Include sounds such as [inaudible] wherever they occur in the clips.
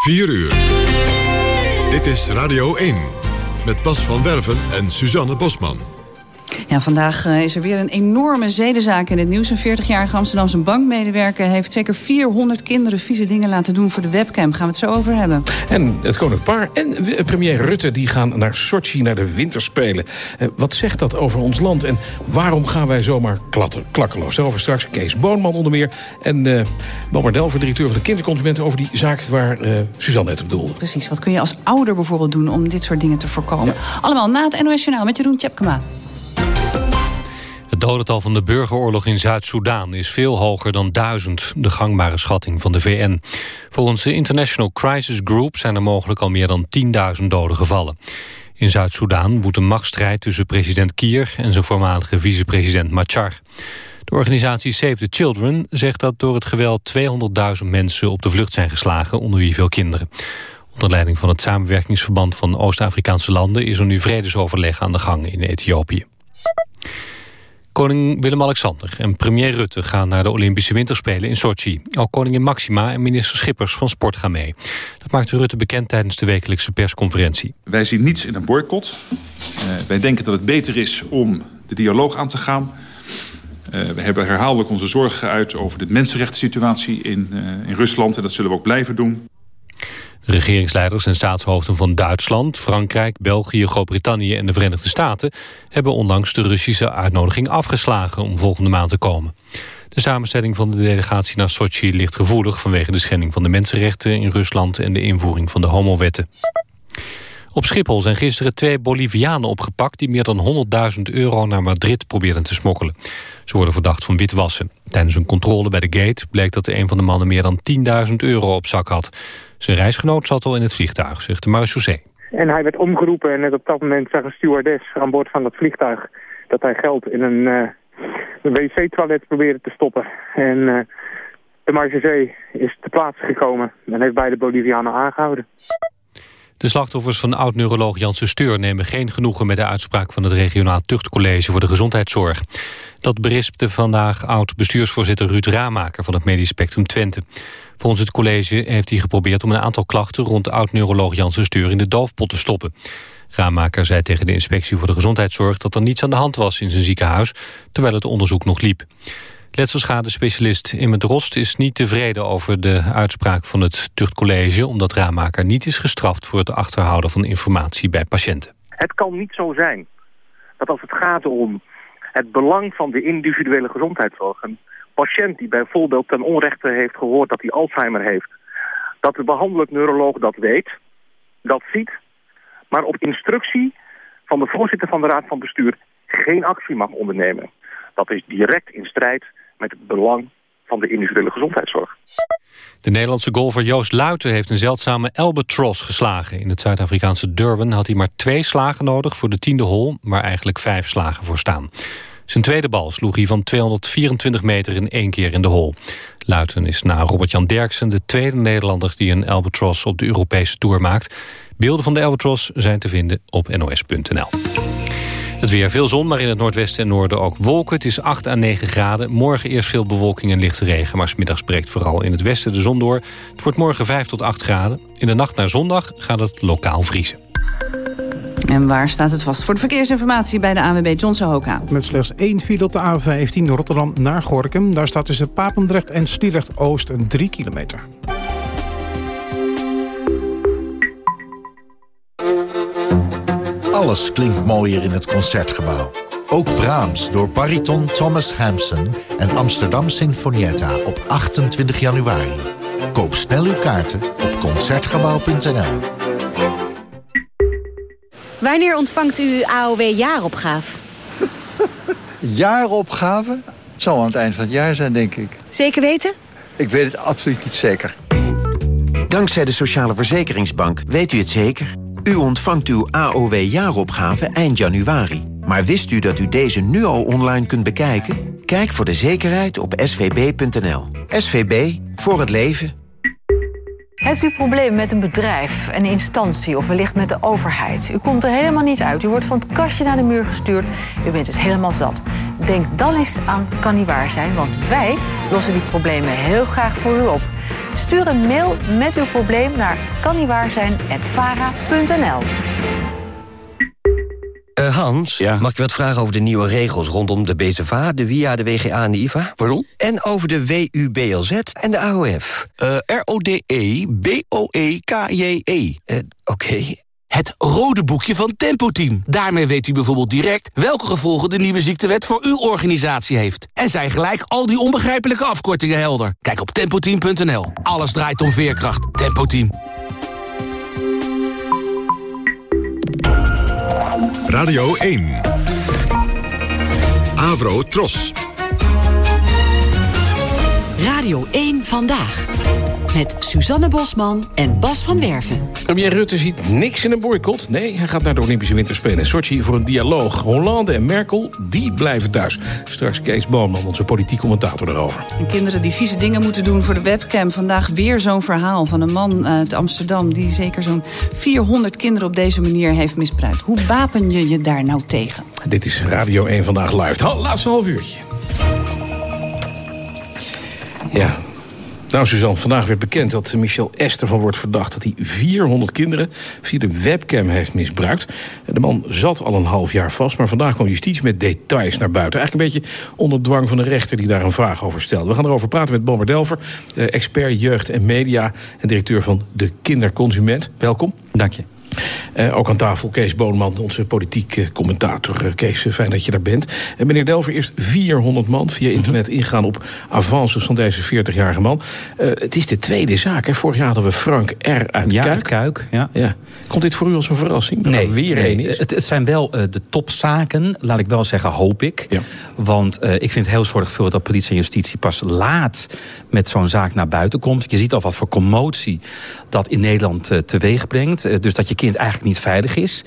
4 uur. Dit is Radio 1. Met Bas van Werven en Suzanne Bosman. Ja, vandaag eh, is er weer een enorme zedenzaak in het nieuws. Een 40-jarige Amsterdamse bankmedewerker heeft zeker 400 kinderen vieze dingen laten doen voor de webcam. Gaan we het zo over hebben. En het koninklijk paar en premier Rutte die gaan naar Sochi, naar de winterspelen. Eh, wat zegt dat over ons land en waarom gaan wij zomaar klatten, klakkeloos? Daarover straks Kees Boonman onder meer. En uh, Bob directeur van de kinderconsumenten... over die zaak waar uh, Suzanne net op bedoelde. Precies, wat kun je als ouder bijvoorbeeld doen om dit soort dingen te voorkomen? Allemaal na het NOS Journaal met Jeroen Tjepkema. Het dodental van de burgeroorlog in Zuid-Soedan is veel hoger dan duizend, de gangbare schatting van de VN. Volgens de International Crisis Group zijn er mogelijk al meer dan 10.000 doden gevallen. In Zuid-Soedan woedt een machtsstrijd tussen president Kier en zijn voormalige vicepresident Machar. De organisatie Save the Children zegt dat door het geweld 200.000 mensen op de vlucht zijn geslagen, onder wie veel kinderen. Onder leiding van het samenwerkingsverband van Oost-Afrikaanse landen is er nu vredesoverleg aan de gang in Ethiopië. Koning Willem-Alexander en premier Rutte gaan naar de Olympische Winterspelen in Sochi. Ook koningin Maxima en minister Schippers van Sport gaan mee. Dat maakte Rutte bekend tijdens de wekelijkse persconferentie. Wij zien niets in een boycott. Uh, wij denken dat het beter is om de dialoog aan te gaan. Uh, we hebben herhaaldelijk onze zorgen geuit over de mensenrechten in, uh, in Rusland. En dat zullen we ook blijven doen. Regeringsleiders en staatshoofden van Duitsland, Frankrijk, België, Groot-Brittannië en de Verenigde Staten hebben onlangs de Russische uitnodiging afgeslagen om volgende maand te komen. De samenstelling van de delegatie naar Sochi ligt gevoelig vanwege de schending van de mensenrechten in Rusland en de invoering van de homowetten. Op Schiphol zijn gisteren twee Bolivianen opgepakt... die meer dan 100.000 euro naar Madrid probeerden te smokkelen. Ze worden verdacht van witwassen. Tijdens een controle bij de gate bleek dat een van de mannen... meer dan 10.000 euro op zak had. Zijn reisgenoot zat al in het vliegtuig, zegt de marechaussee. En hij werd omgeroepen en net op dat moment zag een stewardess aan boord van dat vliegtuig... dat hij geld in een, een wc-toilet probeerde te stoppen. En uh, de marechaussee is te plaatse gekomen en heeft beide Bolivianen aangehouden. De slachtoffers van oud-neuroloog Janssen Steur nemen geen genoegen met de uitspraak van het regionaal tuchtcollege voor de gezondheidszorg. Dat berispte vandaag oud-bestuursvoorzitter Ruud Ramaker van het Medisch Spectrum Twente. Volgens het college heeft hij geprobeerd om een aantal klachten rond oud-neuroloog Janssen Steur in de doofpot te stoppen. Ramaker zei tegen de inspectie voor de gezondheidszorg dat er niets aan de hand was in zijn ziekenhuis, terwijl het onderzoek nog liep. Letselschade-specialist Imme Rost is niet tevreden over de uitspraak van het tuchtcollege... omdat Ramaker niet is gestraft voor het achterhouden van informatie bij patiënten. Het kan niet zo zijn dat als het gaat om het belang van de individuele gezondheidszorg... een patiënt die bijvoorbeeld ten onrechte heeft gehoord dat hij Alzheimer heeft... dat de behandelend neuroloog dat weet, dat ziet... maar op instructie van de voorzitter van de Raad van Bestuur geen actie mag ondernemen. Dat is direct in strijd met het belang van de individuele gezondheidszorg. De Nederlandse golfer Joost Luiten heeft een zeldzame albatross geslagen. In het Zuid-Afrikaanse Durban had hij maar twee slagen nodig voor de tiende hole... waar eigenlijk vijf slagen voor staan. Zijn tweede bal sloeg hij van 224 meter in één keer in de hole. Luiten is na Robert-Jan Derksen de tweede Nederlander... die een albatross op de Europese Tour maakt. Beelden van de albatross zijn te vinden op nos.nl. Het weer veel zon, maar in het noordwesten en noorden ook wolken. Het is 8 à 9 graden. Morgen eerst veel bewolking en lichte regen... maar smiddags breekt vooral in het westen de zon door. Het wordt morgen 5 tot 8 graden. In de nacht naar zondag gaat het lokaal vriezen. En waar staat het vast voor de verkeersinformatie bij de ANWB Johnson Hoka? Met slechts één file op de A15 Rotterdam naar Gorkum. Daar staat tussen Papendrecht en Sliedrecht-Oost een 3 kilometer. Alles klinkt mooier in het Concertgebouw. Ook Brahms door bariton Thomas Hampson en Amsterdam Sinfonietta op 28 januari. Koop snel uw kaarten op Concertgebouw.nl. Wanneer ontvangt u AOW-jaaropgave? [laughs] jaaropgave? Het zal aan het eind van het jaar zijn, denk ik. Zeker weten? Ik weet het absoluut niet zeker. Dankzij de Sociale Verzekeringsbank weet u het zeker. U ontvangt uw AOW-jaaropgave eind januari. Maar wist u dat u deze nu al online kunt bekijken? Kijk voor de zekerheid op svb.nl. SVB, voor het leven. Heeft u problemen met een bedrijf, een instantie of wellicht met de overheid? U komt er helemaal niet uit. U wordt van het kastje naar de muur gestuurd. U bent het helemaal zat. Denk dan eens aan Kan Niet Waar Zijn, want wij lossen die problemen heel graag voor u op. Stuur een mail met uw probleem naar kanniewaarzijn.vara.nl. Uh, Hans, mag ik wat vragen over de nieuwe regels rondom de BZVA, de WIA, de WGA en de IVA? Pardon? En over de WUBLZ en de AOF. Uh, R-O-D-E-B-O-E-K-J-E. Uh, Oké. Het rode boekje van Tempo Team. Daarmee weet u bijvoorbeeld direct welke gevolgen de nieuwe ziektewet voor uw organisatie heeft. En zijn gelijk al die onbegrijpelijke afkortingen helder. Kijk op tempoteam.nl. Alles draait om veerkracht. Tempo Team. Radio 1. Avro Tros. Radio 1 Vandaag. Met Suzanne Bosman en Bas van Werven. Premier Rutte ziet niks in een boycott. Nee, hij gaat naar de Olympische Winterspelen in Sochi voor een dialoog. Hollande en Merkel, die blijven thuis. Straks Kees Boonman, onze politiek commentator daarover. En kinderen die vieze dingen moeten doen voor de webcam. Vandaag weer zo'n verhaal van een man uit Amsterdam... die zeker zo'n 400 kinderen op deze manier heeft misbruikt. Hoe wapen je je daar nou tegen? Dit is Radio 1 Vandaag Live. Het laatste half uurtje. Ja, nou, Suzanne, vandaag werd bekend dat Michel Esther van wordt verdacht... dat hij 400 kinderen via de webcam heeft misbruikt. De man zat al een half jaar vast, maar vandaag kwam justitie met details naar buiten. Eigenlijk een beetje onder dwang van de rechter die daar een vraag over stelde. We gaan erover praten met Bomber Delver, expert jeugd en media... en directeur van de Kinderconsument. Welkom. Dank je. Uh, ook aan tafel Kees Boonman, onze politiek uh, commentator. Uh, Kees, fijn dat je daar bent. En meneer Delver, eerst 400 man via internet ingaan op avances van deze 40-jarige man. het is de tweede zaak. Hè? Vorig jaar hadden we Frank R. uit ja, Kuik. Uit Kuik ja. ja. Komt dit voor u als een verrassing? Nee, weer nee, is? Het, het, zijn wel de topzaken, laat ik wel zeggen, hoop ik. Ja. Want ik vind het heel zorgvuldig dat politie en justitie pas laat met zo'n zaak naar buiten komt. Je ziet al wat voor commotie dat in Nederland teweeg brengt. dus dat je kind eigenlijk niet veilig is.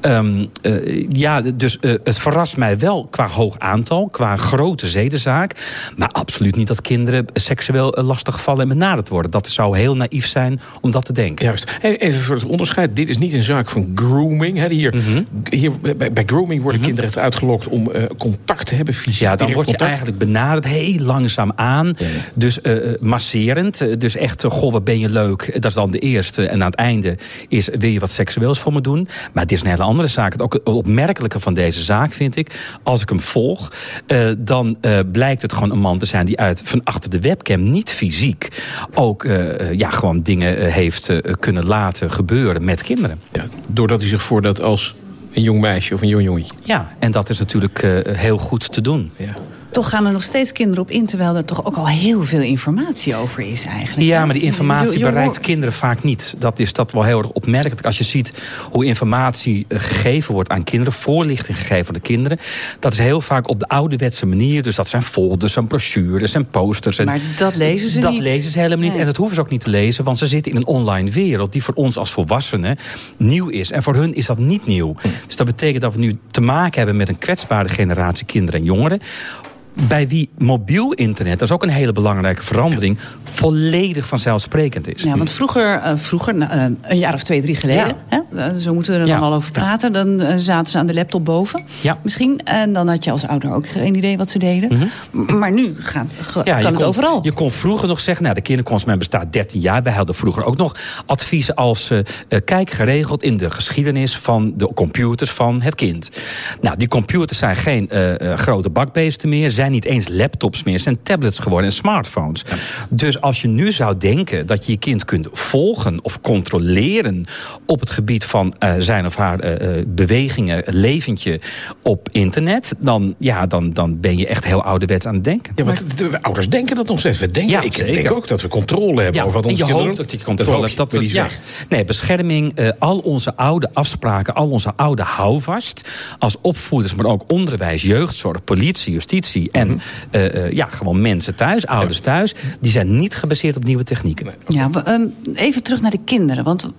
Um, uh, ja, dus het verrast mij wel qua hoog aantal, qua grote zedenzaak. Maar absoluut niet dat kinderen seksueel lastiggevallen en benaderd worden. Dat zou heel naïef zijn om dat te denken. Juist. Even voor het onderscheid. Dit is niet een zaak van grooming. Hè. Hier, mm -hmm. hier, bij, bij, grooming worden mm -hmm. kinderen uitgelokt om uh, contact te hebben. Fysiek ja, dan word je contact. eigenlijk benaderd heel langzaam aan. Ja, ja. Dus masserend. Dus echt, goh, wat ben je leuk. Dat is dan de eerste. En aan het einde is, wil je wat seksueels voor me doen. Maar het is een hele andere zaak. Het ook het opmerkelijke van deze zaak vind ik... als ik hem volg, uh, dan uh, blijkt het gewoon een man te zijn... die uit van achter de webcam, niet fysiek... ook uh, ja, gewoon dingen heeft kunnen laten gebeuren met kinderen. Ja, doordat hij zich voordat als een jong meisje of een jong jongetje. Ja, en dat is natuurlijk heel goed te doen. Ja. Toch gaan er nog steeds kinderen op in... terwijl er toch ook al heel veel informatie over is eigenlijk. Ja, maar die informatie bereikt kinderen vaak niet. Dat is dat wel heel erg opmerkelijk. Als je ziet hoe informatie gegeven wordt aan kinderen... voorlichting gegeven aan de kinderen... dat is heel vaak op de ouderwetse manier. Dus dat zijn folders en brochures en posters. En maar dat lezen ze dat niet. Dat lezen ze helemaal niet. Nee. En dat hoeven ze ook niet te lezen... want ze zitten in een online wereld... die voor ons als volwassenen nieuw is. En voor hun is dat niet nieuw. Dus dat betekent dat we nu te maken hebben... met een kwetsbare generatie kinderen en jongeren bij wie mobiel internet, dat is ook een hele belangrijke verandering, volledig vanzelfsprekend is. Ja, want vroeger, uh, vroeger uh, een jaar of twee, drie geleden, ja. hè, zo moeten we er dan ja. al over praten, dan uh, zaten ze aan de laptop boven, ja. misschien. En dan had je als ouder ook geen idee wat ze deden. Mhm. Mm -hmm. Maar nu gaat, kan het kon, overal. Je kon vroeger nog zeggen, nou, de kinderconsument bestaat 13 jaar. Wij hadden vroeger ook nog adviezen als, kijk geregeld in de geschiedenis van de computers van het kind. Nou, die computers zijn geen grote bakbeesten meer, zijn niet eens laptops meer, zijn tablets geworden en smartphones. Ja. Dus als je nu zou denken dat je je kind kunt volgen of controleren op het gebied van uh, zijn of haar uh, bewegingen, leventje op internet, dan, ja, dan, dan ben je echt heel ouderwets aan het denken. Ja, maar de, de ouders denken dat nog steeds. We denken, ja, ik zeker. denk ook dat we controle hebben ja, over wat onze je hoopt dat je controle hebt. Dat, dat, ja. Nee, bescherming, uh, al onze oude afspraken, al onze oude houvast, als opvoeders, maar ook onderwijs, jeugdzorg, politie, justitie en mm -hmm. uh, uh, ja, gewoon mensen thuis, ouders ja. thuis, die zijn niet gebaseerd op nieuwe technieken. Ja, we, um, even terug naar de kinderen. Want uh,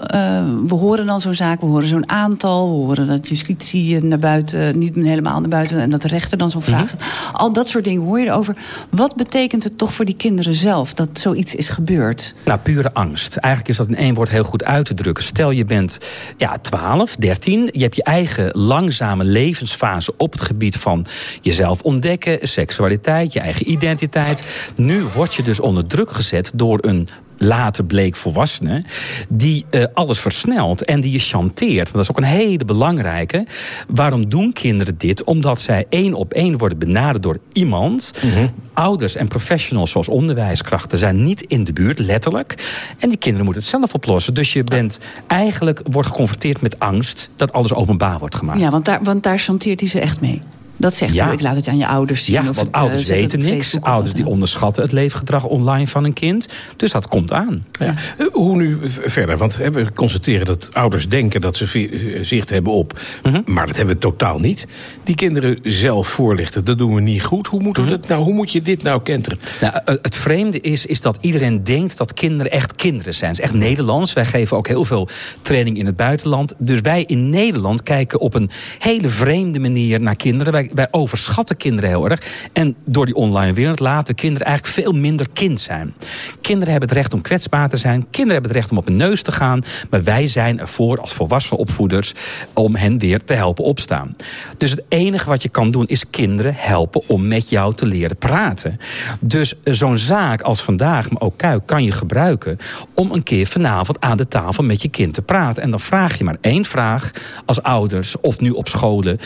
we horen dan zo'n zaak, we horen zo'n aantal, we horen dat justitie naar buiten, niet helemaal naar buiten, en dat de rechter dan zo'n vraag. Mm -hmm. Al dat soort dingen hoor je erover. Wat betekent het toch voor die kinderen zelf dat zoiets is gebeurd? Nou, pure angst. Eigenlijk is dat in één woord heel goed uit te drukken. Stel je bent ja, 12, 13, je hebt je eigen langzame levensfase op het gebied van jezelf ontdekken, seksualiteit, je eigen identiteit. Nu word je dus onder druk gezet door een later bleek volwassene, die uh, alles versnelt en die je chanteert. Want dat is ook een hele belangrijke. Waarom doen kinderen dit? Omdat zij één op één worden benaderd door iemand. Mhm. Ouders en professionals zoals onderwijskrachten zijn niet in de buurt, letterlijk. En die kinderen moeten het zelf oplossen. Dus je bent eigenlijk wordt geconfronteerd met angst dat alles openbaar wordt gemaakt. Ja, want daar, want daar chanteert hij ze echt mee. Dat zegt ja. u, ik laat het aan je ouders zien. Ja, want ouders uh, weten niks. Ouders die onderschatten het leefgedrag online van een kind. Dus dat komt aan. Ja. Eh, hoe nu verder? Want we constateren dat ouders denken dat ze eh, zicht hebben op. Mhm. Maar dat hebben we totaal niet. Die kinderen zelf voorlichten, dat doen we niet goed. Hoe moet, mm dat nou, hoe moet je dit nou kenteren? Nou, het vreemde is, is dat iedereen denkt dat kinderen echt kinderen zijn. Het is echt Nederlands. Wij geven ook heel veel training in het buitenland. Dus wij in Nederland kijken op een hele vreemde manier naar kinderen. Wij wij, overschatten kinderen heel erg. En door die online wereld laten kinderen eigenlijk veel minder kind zijn. Kinderen hebben het recht om kwetsbaar te zijn. Kinderen hebben het recht om op hun neus te gaan. Maar wij zijn ervoor als volwassen opvoeders om hen weer te helpen opstaan. Dus het enige wat je kan doen is kinderen helpen om met jou te leren praten. Dus zo'n zaak als vandaag, maar ook Kuik, kan je gebruiken om een keer vanavond aan de tafel met je kind te praten. En dan vraag je maar één vraag als ouders of nu op scholen.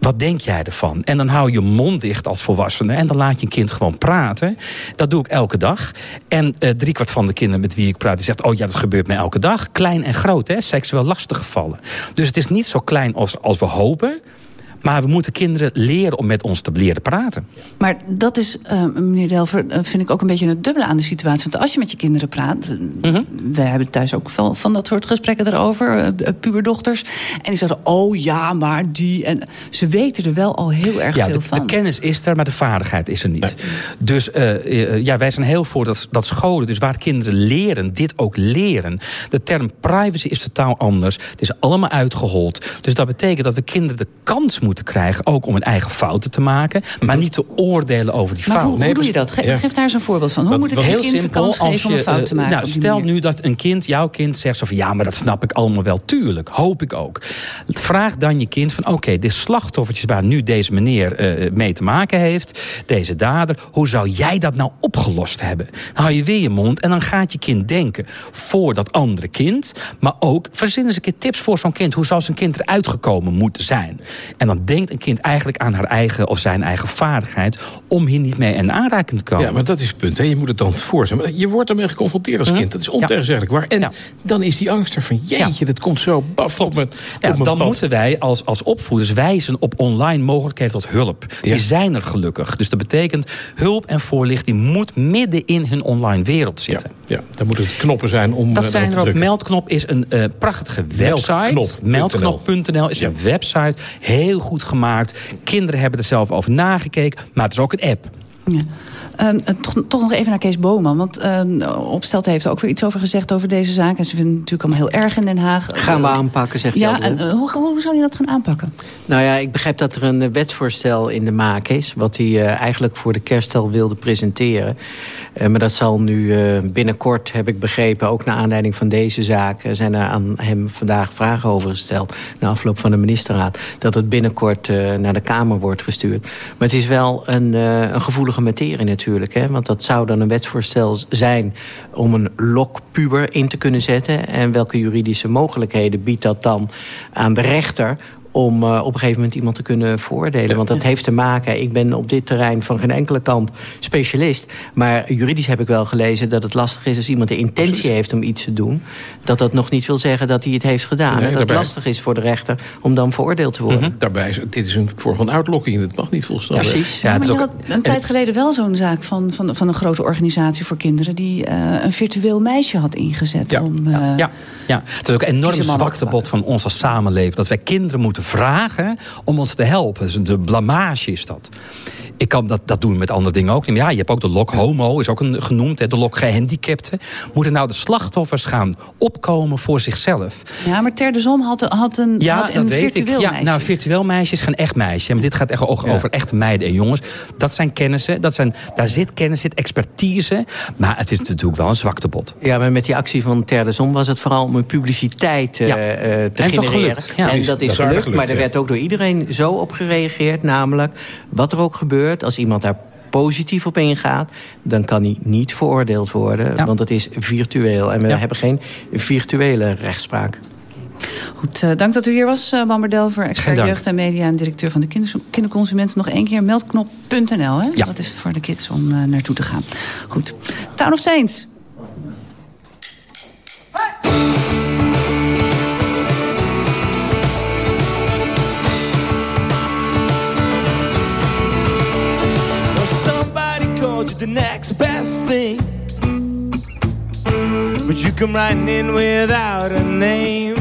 Wat denk jij ervan? En dan hou je mond dicht als volwassene. En dan laat je een kind gewoon praten. Dat doe ik elke dag. En uh, driekwart van de kinderen met wie ik praat... die zegt, oh ja, dat gebeurt mij elke dag. Klein en groot, hè? seksueel lastige gevallen. Dus het is niet zo klein als, als we hopen... Maar we moeten kinderen leren om met ons te leren praten. Maar dat is, uh, meneer Delver, uh, vind ik ook een beetje het dubbele aan de situatie. Want als je met je kinderen praat... Uh, We hebben thuis ook veel van dat soort gesprekken erover. puberdochters. En die zeggen, oh ja, maar die... En ze weten er wel al heel erg ja, veel de, van. de kennis is er, maar de vaardigheid is er niet. Dus ja, wij zijn heel voor dat, dat scholen... dus waar kinderen leren, dit ook leren. De term privacy is totaal anders. Het is allemaal uitgehold. Dus dat betekent dat we kinderen de kans moeten krijgen... ook om hun eigen fouten te maken, maar niet te oordelen over die maar fouten. Hoe, hoe doe je dat? Geef, daar eens een voorbeeld van. Hoe moet ik een kind de kans geven om een fout te maken? Nou, stel nu dat een kind, jouw kind, zegt zo van... ja, maar dat snap ik allemaal wel, tuurlijk, hoop ik ook. Vraag dan je kind van, oké, okay, de slachtoffers waar nu deze meneer uh, mee te maken heeft... deze dader, hoe zou jij dat nou opgelost hebben? Dan hou je weer je mond en dan gaat je kind denken... voor dat andere kind, maar ook... verzin eens een keer tips voor zo'n kind. Hoe zou zijn kind eruit gekomen moeten zijn? En dan denkt een kind eigenlijk aan haar eigen of zijn eigen vaardigheid... om hier niet mee in aanraking te komen. Ja, maar dat is het punt. Hè. Je moet het dan voorstellen. Je wordt ermee geconfronteerd als kind. Dat is ontegenzeggelijk waar. En dan is die angst er van... jeetje, dat komt zo baf op ja, Dan moeten wij als, als opvoeders wijzen op online mogelijkheden tot hulp. Die zijn er gelukkig. Dus dat betekent hulp en voorlichting moet midden in hun online wereld zitten. Ja, daar moeten knoppen zijn om Dat zijn er ook. Meldknop is een uh, prachtige website. Meldknop.nl is een website. Heel goed gemaakt. Kinderen hebben er zelf over nagekeken. Maar het is ook een app. Ja. Uh, toch, toch, nog even naar Kees Boman. Want uh, Opstelte heeft er ook weer iets over gezegd over deze zaak. En ze vinden het natuurlijk allemaal heel erg in Den Haag. Gaan we aanpakken, zegt Ja, en, uh, hoe, hoe, zou hij dat gaan aanpakken? Nou ja, ik begrijp dat er een wetsvoorstel in de maak is... wat hij eigenlijk voor de kerst al wilde presenteren. maar dat zal nu binnenkort, heb ik begrepen... ook naar aanleiding van deze zaak... zijn er aan hem vandaag vragen over gesteld... na afloop van de ministerraad... dat het binnenkort naar de Kamer wordt gestuurd. Maar het is wel een, een gevoelige materie natuurlijk. Hè? Want dat zou dan een wetsvoorstel zijn om een lokpuber in te kunnen zetten. En welke juridische mogelijkheden biedt dat dan aan de rechter om uh, op een gegeven moment iemand te kunnen veroordelen. Want dat heeft te maken, ik ben op dit terrein van geen enkele kant specialist. Maar juridisch heb ik wel gelezen dat het lastig is als iemand de intentie heeft om iets te doen. Dat dat nog niet wil zeggen dat hij het heeft gedaan. Nee, dat het lastig is voor de rechter om dan veroordeeld te worden. Mm -hmm. Daarbij is dit is een vorm van uitlokking. Dat mag niet volstaan. Precies. Ja, het is ook... had een tijd geleden wel zo'n zaak van, van, van een grote organisatie voor kinderen... die uh, een virtueel meisje had ingezet. Ja. Om, uh, ja. Ja. ja, het is ook een enorm zwaktebod van ons als samenleving. Dat wij kinderen moeten vragen om ons te helpen. Dus de blamage is dat. Ik kan dat, dat doen met andere dingen ook. Ja, je hebt ook de lok homo, is ook een, genoemd. Hè, de lok gehandicapten. Moeten nou de slachtoffers gaan opkomen voor zichzelf? Ja, maar Ter de Zom had, had een, ja, had een virtueel ja, meisje. Nou, virtueel meisje is geen echt meisje. Maar dit gaat echt over, ja. over echte meiden en jongens. Dat zijn kennissen. Dat zijn, daar zit kennis, zit expertise. Maar het is natuurlijk wel een zwaktebod. Ja, maar met die actie van Ter de Zom was het vooral om een publiciteit uh, ja. uh, te en genereren. Ja. En dat is dat gelukt, maar er werd ook door iedereen zo op gereageerd. Namelijk, wat er ook gebeurt, als iemand daar positief op ingaat... dan kan hij niet veroordeeld worden, want het is virtueel. En we hebben geen virtuele rechtspraak. Goed, uh, dank dat u hier was, uh, Bamber Delver, expert jeugd en media... en directeur van de kinder, kinderconsument. Nog één keer meldknop.nl, hè? Ja. Dat is voor de kids om uh, naartoe te gaan. Goed. Town of Saints. Thing. But you come riding in without a name.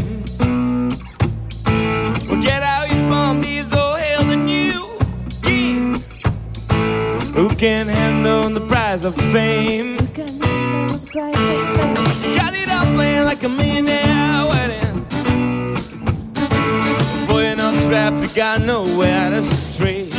Well, get out your bum, these old hell than you. Yeah. Who can handle the price of fame? Got it all playing like a millionaire wedding. Boy, you're not trapped, you got nowhere to stray.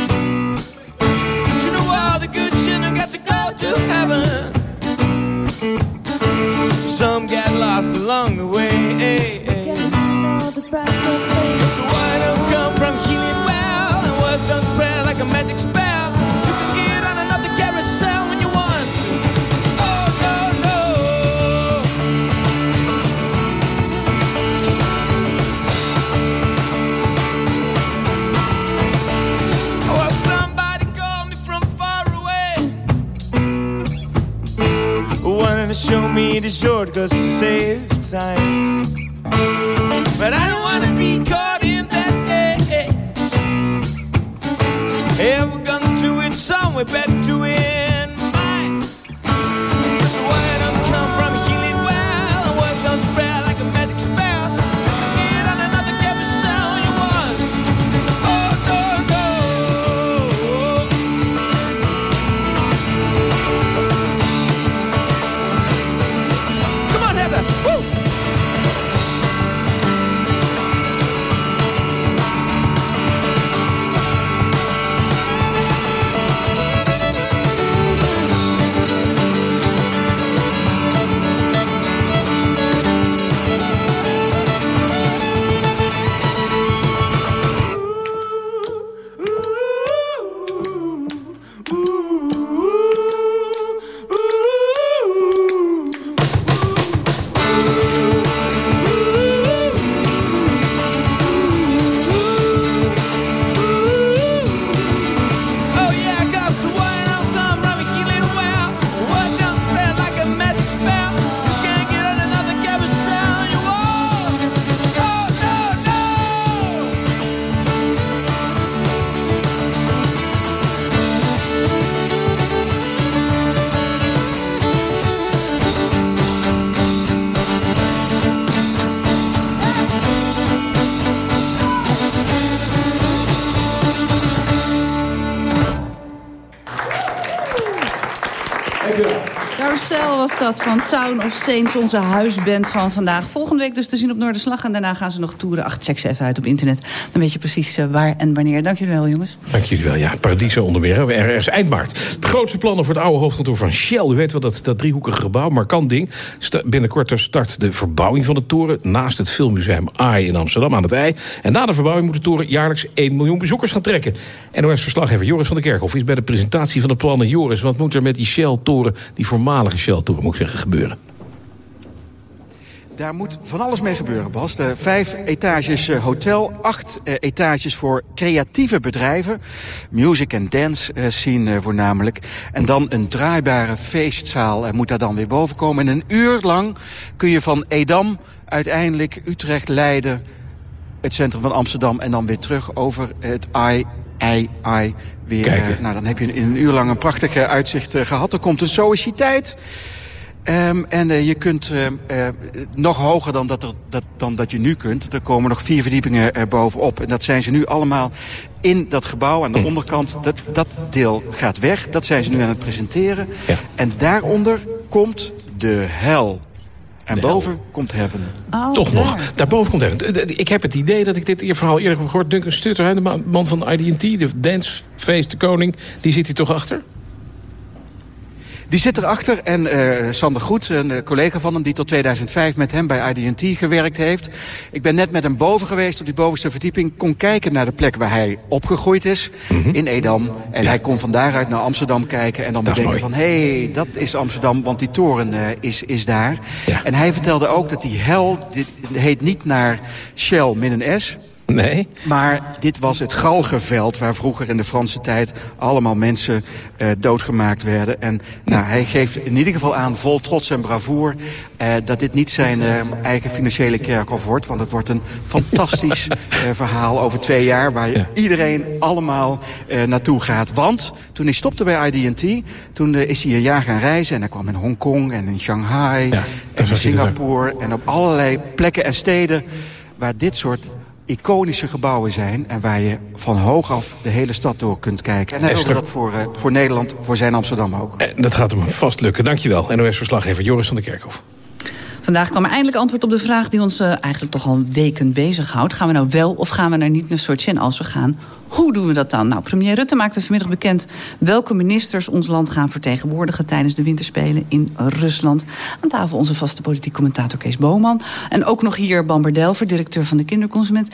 Show me the shortcuts to save time. But I don't want to be caught in that edge. We're gonna do it somewhere, better do it dat van Town of Saints, onze huisband van vandaag. Volgende week dus te zien op Noorderslag. En daarna gaan ze nog toeren. Ach, check ze even uit op internet. Dan weet je precies eh, waar en wanneer. Dank jullie wel, jongens. Dank jullie wel. Ja, Paradiso onder meer. Ergens eind maart. De grootste plannen voor het oude hoofdkantoor van Shell. U weet wel dat, dat driehoekige gebouw, markant ding. Sta- Binnenkort dus start de verbouwing van de toren... naast het filmmuseum AI in Amsterdam aan het IJ. En na de verbouwing moet de toren jaarlijks 1 miljoen bezoekers gaan trekken. NOS-verslaggever Joris van der Kerkhof is bij de presentatie van de plannen. Joris, wat moet er met die Shell-toren, die voormalige Shell-toren, moet ik zeggen, gebeuren? Daar moet van alles mee gebeuren, Bas. De vijf etages eh, hotel, acht eh, etages voor creatieve bedrijven. Music en dance eh, scene voornamelijk. En dan een draaibare feestzaal moet daar dan weer boven komen. En een uur lang kun je van Edam uiteindelijk Utrecht, Leiden... het centrum van Amsterdam en dan weer terug over het I, I, I weer. Kijken. nou, dan heb je in een uur lang een prachtig eh, uitzicht eh, gehad. Er komt een sociëteit... Ehm, en eh, je kunt ehm, eh, nog hoger dan dat, er, dat, dan dat je nu kunt. Er komen nog vier verdiepingen eh, bovenop. En dat zijn ze nu allemaal in dat gebouw aan de onderkant. Dat, dat deel gaat weg. Dat zijn ze nu aan het presenteren. En daaronder komt de hel. En boven komt heaven. Toch nog. Daarboven komt even. Ik heb het idee dat ik dit verhaal eerder heb gehoord. Duncan Stutter, hè, de ma- man van IDT, de dancefeest, de koning. Die zit hier toch achter? Die zit erachter en uh, Sander Goed, een uh, collega van hem... die tot 2005 met hem bij IDT gewerkt heeft. Ik ben net met hem boven geweest op die bovenste verdieping. Kon kijken naar de plek waar hij opgegroeid is, mm -hmm. in Edam. En ja. hij kon van daaruit naar Amsterdam kijken... en dan dat bedenken van, hé, hey, dat is Amsterdam, want die toren uh, is, is daar. Ja. En hij vertelde ook dat die hel, dit heet niet naar Shell min een S... Nee. Maar dit was het galgenveld waar vroeger in de Franse tijd allemaal mensen uh, doodgemaakt werden. En nou, hij geeft in ieder geval aan, vol trots en bravoer, uh, dat dit niet zijn uh, eigen financiële kerkhof wordt. Want het wordt een fantastisch [laughs] verhaal over twee jaar waar ja. iedereen allemaal naartoe gaat. Want toen hij stopte bij IDT, toen is hij een jaar gaan reizen. En hij kwam in Hongkong en in Shanghai ja, en in Singapore en op allerlei plekken en steden waar dit soort iconische gebouwen zijn... en waar je van hoog af de hele stad door kunt kijken. En hij wilde dat voor, uh, voor Nederland, voor zijn Amsterdam ook. En dat gaat hem vast lukken. Dankjewel, NOS-verslaggever Joris van der Kerkhof. Vandaag kwam er eindelijk antwoord op de vraag die ons uh, eigenlijk toch al weken bezighoudt. Gaan we nou wel of gaan we naar niet naar Sochi? En als we gaan, hoe doen we dat dan? Nou, premier Rutte maakte vanmiddag bekend welke ministers ons land gaan vertegenwoordigen tijdens de winterspelen in Rusland. Aan tafel onze vaste politiek commentator Kees Boman. En ook nog hier Bamber Delver, directeur van de Kinderconsument.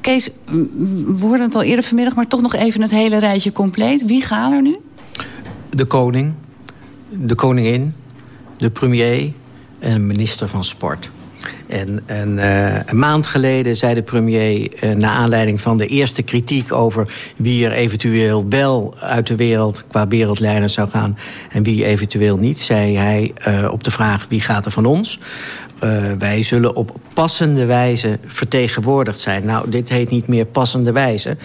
Kees, we hoorden het al eerder vanmiddag, maar toch nog even het hele rijtje compleet. Wie gaan er nu? De koning, de koningin, de premier en minister van Sport. En, uh, een maand geleden zei de premier, uh, naar aanleiding van de eerste kritiek over wie er eventueel wel uit de wereld qua wereldleider zou gaan en wie eventueel niet, zei hij uh, op de vraag wie gaat er van ons. wij zullen op passende wijze vertegenwoordigd zijn. Nou, dit heet niet meer passende wijze.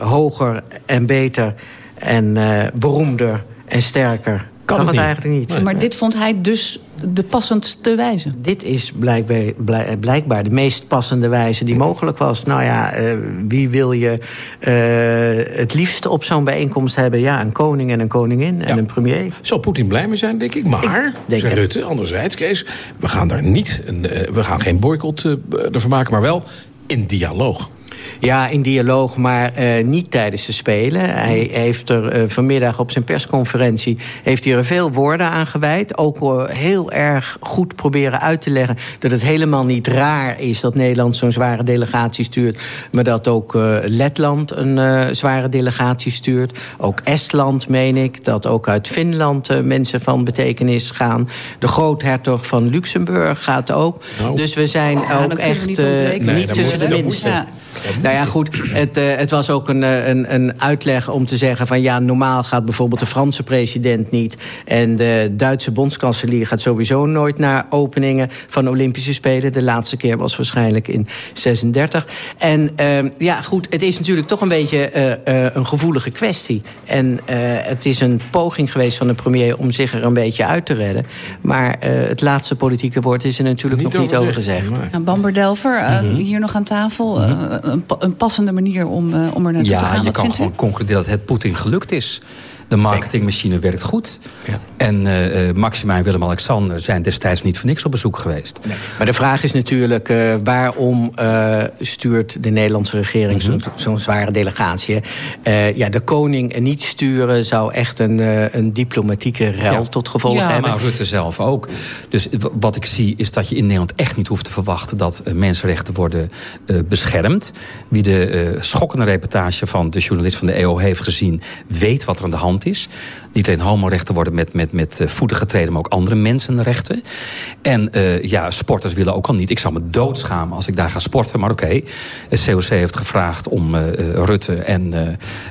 hoger en beter en beroemder en sterker kan, kan het, het eigenlijk niet. Maar dit vond hij dus de passendste wijze? Dit is blijkbaar, blijkbaar de meest passende wijze die mogelijk was. Nou ja, uh, wie wil je uh, het liefst op zo'n bijeenkomst hebben? Ja, een koning en een koningin en ja. een premier. Zal Poetin blij mee zijn, denk ik. Maar, denk zei Rutte, anderzijds, Kees... we gaan daar niet, een, uh, we gaan geen boycott ervan maken... maar wel in dialoog. Ja, in dialoog, maar uh, niet tijdens de Spelen. Hij heeft er uh, vanmiddag op zijn persconferentie... heeft hij er veel woorden aan gewijd. Ook uh, heel erg goed proberen uit te leggen... dat het helemaal niet raar is dat Nederland zo'n zware delegatie stuurt... maar dat ook Letland een zware delegatie stuurt. Ook Estland, meen ik. Dat ook uit Finland mensen van betekenis gaan. De groothertog van Luxemburg gaat ook. Nou. Dus we zijn ook echt niet, nee, niet tussen de minste. Nou ja, goed. Het, uh, het was ook een, een, een uitleg om te zeggen van... ja, normaal gaat bijvoorbeeld de Franse president niet... en de Duitse bondskanselier gaat sowieso nooit naar openingen... van Olympische Spelen. De laatste keer was waarschijnlijk in 36. En uh, ja, goed, het is natuurlijk toch een beetje uh, uh, een gevoelige kwestie. En het is een poging geweest van de premier om zich er een beetje uit te redden. Maar het laatste politieke woord is er natuurlijk niet nog niet over gezegd. Ja, Bamber Delver, mm -hmm. hier nog aan tafel... Mm -hmm een, een, passende manier om, uh, om er naartoe ja, te gaan. Ja, je kan gewoon concluderen dat het Poetin gelukt is. De marketingmachine werkt goed. Ja. En uh, Maxima en Willem-Alexander zijn destijds niet voor niks op bezoek geweest. Nee. Maar de vraag is natuurlijk, uh, waarom uh, stuurt de Nederlandse regering mm -hmm. zo'n zo zware delegatie? ja, de koning niet sturen zou echt een, een diplomatieke rel ja. tot gevolg ja, hebben. maar Rutte zelf ook. Dus wat ik zie is dat je in Nederland echt niet hoeft te verwachten... dat mensenrechten worden beschermd. Wie de schokkende reportage van de journalist van de EO heeft gezien... weet wat er aan de is. Niet alleen homorechten worden met, met, met voeten getreden... maar ook andere mensenrechten. En uh, ja, sporters willen ook al niet. Ik zou me doodschamen als ik daar ga sporten. Maar oké, okay. het COC heeft gevraagd om uh, Rutte... en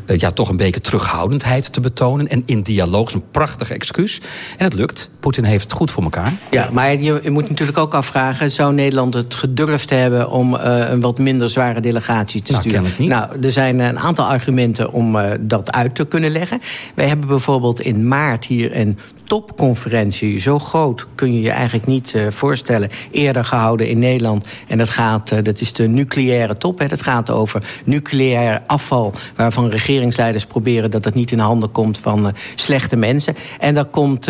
uh, ja, toch een beetje terughoudendheid te betonen. En in dialoog is een prachtig excuus. En het lukt. Poetin heeft het goed voor elkaar. Ja, maar je, je moet natuurlijk ook afvragen... zou Nederland het gedurfd hebben om een wat minder zware delegatie te nou, sturen? Niet. Nou, er zijn een aantal argumenten om dat uit te kunnen leggen. Wij hebben bijvoorbeeld in maart hier een topconferentie. Zo groot kun je je eigenlijk niet uh, voorstellen. Eerder gehouden in Nederland. En dat, gaat, uh, dat is de nucleaire top. Hè. Dat gaat over nucleair afval. Waarvan regeringsleiders proberen dat het niet in handen komt van uh, slechte mensen. En daar komt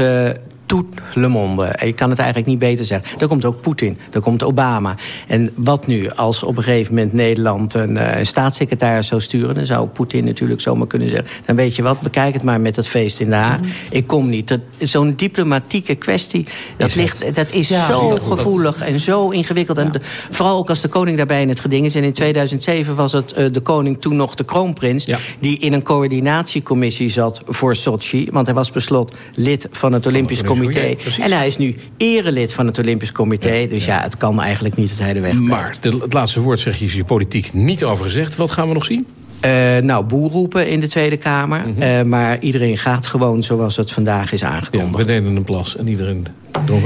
tout le monde. En je kan het eigenlijk niet beter zeggen. Daar komt ook Poetin, daar komt Obama. En wat nu als op een gegeven moment Nederland een, eh, een staatssecretaris zou sturen... dan zou Poetin natuurlijk zomaar kunnen zeggen... dan weet je wat, bekijk het maar met dat feest in de Haag. Mhm. Ik kom niet. Dat- Zo'n diplomatieke kwestie, dat, Is ligt, dat is Ja, zo dat- dat- gevoelig en zo ingewikkeld. En de- vooral ook als de koning daarbij in het geding is. En in 2007 was het eh, de koning, toen nog de kroonprins... die in een coördinatiecommissie zat voor Sochi. Want hij was beslot lid van het Olympisch Olympisch Comité. Comité. En hij is nu erelid van het Olympisch Comité. dus ja, het kan eigenlijk niet dat hij de weg Maar de, het laatste woord zeg je is je politiek niet over gezegd. Wat gaan we nog zien? Eh, nou, boel roepen in de Tweede Kamer. Mhm. Eh, maar iedereen gaat gewoon zoals het vandaag is aangekondigd. we deden een plas en iedereen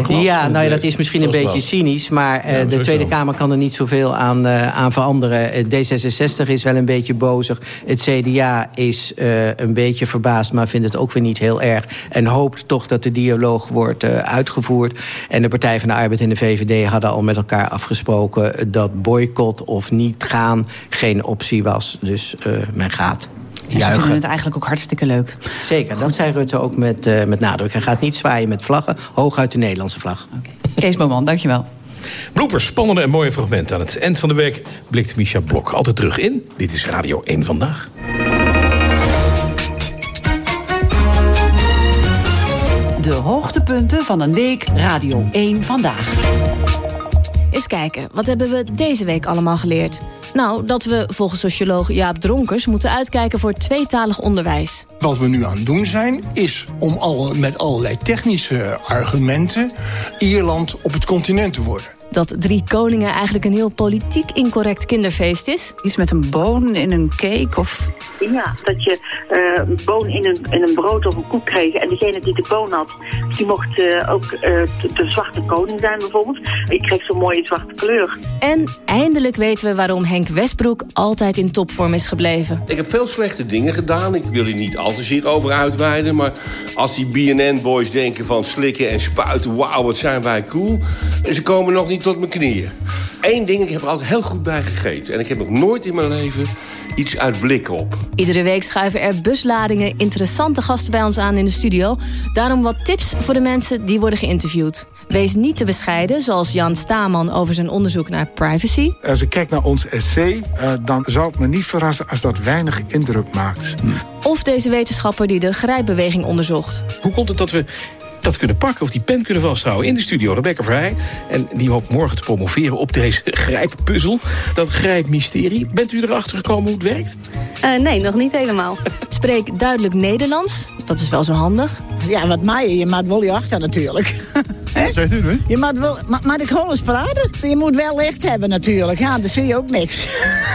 glas. Ja, nou ja, dat is misschien een beetje cynisch... maar eh, Ja, de Tweede. Kamer kan er niet zoveel aan, eh, aan veranderen. Eh, D66 is wel een beetje bozig. Het CDA is een beetje verbaasd, maar vindt het ook weer niet heel erg... en hoopt toch dat de dialoog wordt uitgevoerd. En de Partij van de Arbeid en de VVD hadden al met elkaar afgesproken... dat boycott of niet gaan geen optie was. Dus men gaat En ze vinden het eigenlijk ook hartstikke leuk. Zeker, dat zei Rutte ook met, eh, met nadruk. Hij gaat niet zwaaien met vlaggen, hooguit de Nederlandse vlag. Kees Boman, dankjewel. Bloepers, spannende en mooie fragmenten. Aan het eind van de week blikt Misha Blok altijd terug in. Dit is Radio 1 Vandaag. De hoogtepunten van een week Radio 1 vandaag. Eens kijken, wat hebben we deze week allemaal geleerd? Nou, dat we volgens socioloog Jaap Dronkers moeten uitkijken voor tweetalig onderwijs. Wat we nu aan het doen zijn, is om met allerlei technische argumenten Ierland op het continent te worden. Dat Drie Koningen eigenlijk een heel politiek incorrect kinderfeest is. Iets met een boon in een cake of... Ja, dat je eh, een boon in een, in een brood of een koek kreeg. En degene die de boon had, die mocht eh, ook eh, de, de zwarte koning zijn bijvoorbeeld. Ik kreeg zo'n mooie zwarte kleur. En eindelijk weten we waarom Henk Westbroek altijd in topvorm is gebleven. Ik heb veel slechte dingen gedaan. Ik wil hier niet al te zeer over uitweiden. Maar als die BNN-boys denken van slikken en spuiten... wauw, wat zijn wij cool. Ze komen nog niet tot mijn knieën. Eén ding, ik heb er altijd heel goed bij gegeten. En ik heb nog nooit in mijn leven iets uit blik op. Iedere week schuiven er busladingen interessante gasten bij ons aan in de studio. Daarom wat tips voor de mensen die worden geïnterviewd. Wees niet te bescheiden, zoals Jan Staman over zijn onderzoek naar privacy. Als ik kijk naar ons essay, eh, dan zou het me niet verrassen als dat weinig indruk maakt. Of deze wetenschapper die de grijpbeweging onderzocht. Hoe komt het dat we dat kunnen pakken of die pen kunnen vasthouden in de studio? Rebecca Vrij. En die hoopt morgen te promoveren op deze grijppuzzel. Dat grijpmysterie. Bent u erachter gekomen hoe het werkt? Eh, nee, nog niet helemaal. [laughs] Spreek duidelijk Nederlands. Dat is wel zo handig. Ja, wat mij, je maakt wel je achter natuurlijk. [laughs] Wat zegt u nu? Je moet wel, maar, maar ik gewoon eens praten. Je moet wel licht hebben natuurlijk, ja, dan zie je ook niks.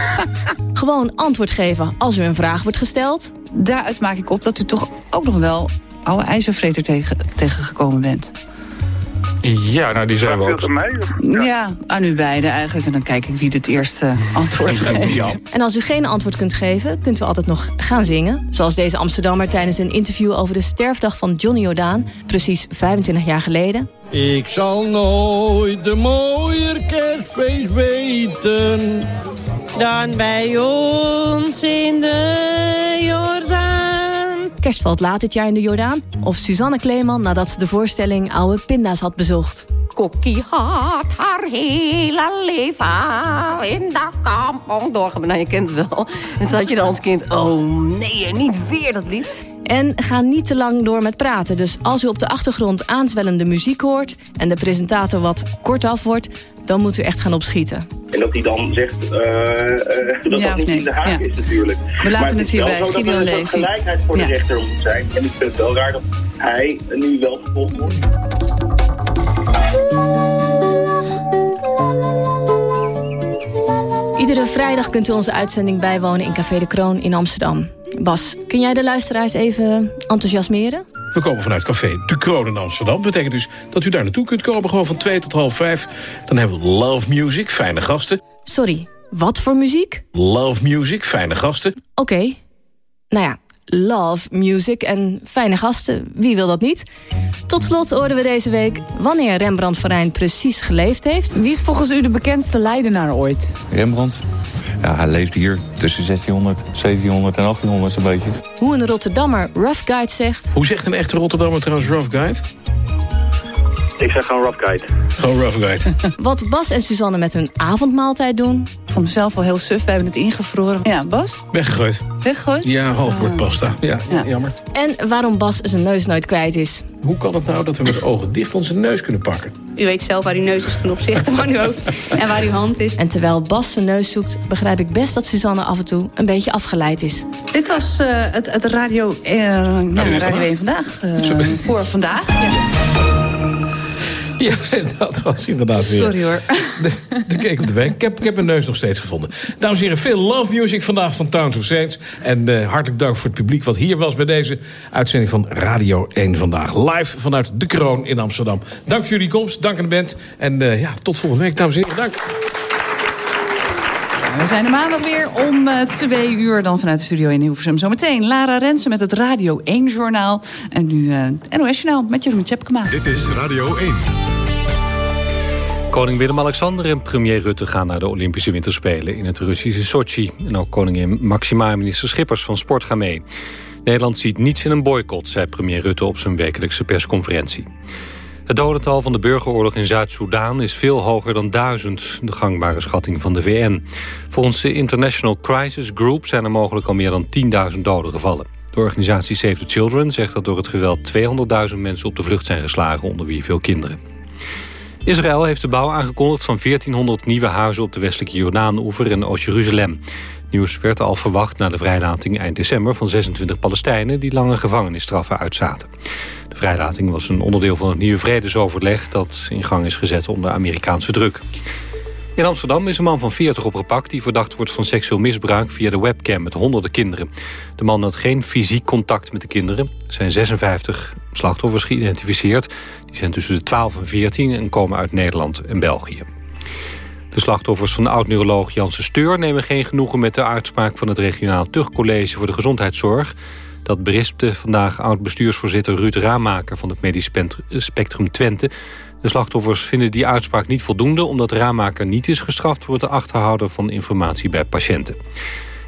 [laughs] Gewoon antwoord geven als u een vraag wordt gesteld. Daaruit maak ik op dat u toch ook nog wel oude ijzervreter tegen, tegengekomen bent. Ja, nou die zijn we ook. Ja. aan u beiden eigenlijk. En dan kijk ik wie het eerste antwoord geeft. En als u geen antwoord kunt geven, kunt u altijd nog gaan zingen. Zoals deze Amsterdammer tijdens een interview over de sterfdag van Johnny Jordaan. Precies 25 jaar geleden. Ik zal nooit de mooier kerstfeest weten dan bij ons in de Jordaan. Kerst valt laat dit jaar in de Jordaan. Of Suzanne Kleeman nadat ze de voorstelling Oude Pinda's had bezocht. Kokkie had haar hele leven in de kampong doorgebracht. Nou, je kent het wel. En zat je dan als kind, oh nee, niet weer dat lied. En ga niet te lang door met praten. Dus als u op de achtergrond aanzwellende muziek hoort... en de presentator wat kortaf wordt... dan moet u echt gaan opschieten. En dat hij dan zegt eh, eh, dat Ja dat niet nee? in de haak Ja. is natuurlijk. We laten maar het is hierbij. wel zo dat Gideon er een Levy. gelijkheid voor Ja. de rechter moet zijn. En ik vind het wel raar dat hij nu wel vervolgd wordt. Iedere vrijdag kunt u onze uitzending bijwonen in Café de Kroon in Amsterdam. Bas, kun jij de luisteraars even enthousiasmeren? We komen vanuit Café De Kroon in Amsterdam. Dat betekent dus dat u daar naartoe kunt komen. Gewoon van 2 tot half 5. Dan hebben we Love Music, fijne gasten. Sorry, wat voor muziek? Love Music, fijne gasten. Oké. Nou ja, love, music en fijne gasten. Wie wil dat niet? Tot slot hoorden we deze week wanneer Rembrandt van Rijn precies geleefd heeft. Wie is volgens u de bekendste Leidenaar ooit? Rembrandt? Ja, hij leefde hier tussen 1600, 1700 en 1800 zo'n beetje. Hoe een Rotterdammer Rough Guide zegt... Hoe zegt een echte Rotterdammer trouwens Rough Guide? Ik zeg gewoon Rough Guide. Gewoon Rough Guide. [laughs] Wat Bas en Suzanne met hun avondmaaltijd doen. Van mezelf al heel suf, we hebben het ingevroren. Ja, Bas? Weggegooid. Weggegooid? Ja, halfbord pasta. Ja, ja, jammer. En waarom Bas zijn neus nooit kwijt is. Hoe kan het nou dat we met ogen dicht onze neus kunnen pakken? U weet zelf waar uw neus is ten opzichte van uw hoofd en waar uw hand is. En terwijl Bas zijn neus zoekt, begrijp ik best dat Suzanne af en toe een beetje afgeleid is. Dit was uh, het, het radio, uh, nou, radio 1 vandaag. Uh, voor vandaag. Ja. Ja, dat was inderdaad weer. Sorry hoor. De, de cake op de week. Ik heb, ik heb mijn neus nog steeds gevonden. Dames en heren, veel love music vandaag van Towns of Saints. En uh, hartelijk dank voor het publiek wat hier was bij deze uitzending van Radio 1 vandaag. Live vanuit De Kroon in Amsterdam. Dank voor jullie komst, dank aan de band. En uh, ja, tot volgende week, dames en heren. Dank. We zijn er maandag weer om uh, twee uur dan vanuit de studio in Hilversum. Zometeen Lara Rensen met het Radio 1-journaal. En nu uh, NOS-journaal met Jeroen Tjepkema. Dit is Radio 1. Koning Willem-Alexander en premier Rutte gaan naar de Olympische Winterspelen in het Russische Sochi. En ook koningin Maxima en minister Schippers van Sport gaan mee. Nederland ziet niets in een boycott, zei premier Rutte op zijn wekelijkse persconferentie. Het dodental van de burgeroorlog in Zuid-Soedan is veel hoger dan duizend, de gangbare schatting van de VN. Volgens de International Crisis Group zijn er mogelijk al meer dan 10.000 doden gevallen. De organisatie Save the Children zegt dat door het geweld 200.000 mensen op de vlucht zijn geslagen, onder wie veel kinderen. Israël heeft de bouw aangekondigd van 1400 nieuwe huizen op de westelijke Jordaan-oever in Oost-Jeruzalem. Nieuws werd al verwacht na de vrijlating eind december van 26 Palestijnen die lange gevangenisstraffen uitzaten. De vrijlating was een onderdeel van het nieuwe vredesoverleg dat in gang is gezet onder Amerikaanse druk. In Amsterdam is een man van 40 opgepakt... die verdacht wordt van seksueel misbruik via de webcam met honderden kinderen. De man had geen fysiek contact met de kinderen. Er zijn 56 slachtoffers geïdentificeerd. Die zijn tussen de 12 en 14 en komen uit Nederland en België. De slachtoffers van oud-neuroloog Janssen Steur... nemen geen genoegen met de uitspraak van het regionaal tuchtcollege voor de gezondheidszorg. Dat berispte vandaag oud-bestuursvoorzitter Ruud Raamaker... van het Medisch Spectrum Twente de slachtoffers vinden die uitspraak niet voldoende... omdat Raamaker niet is gestraft voor het achterhouden van informatie bij patiënten.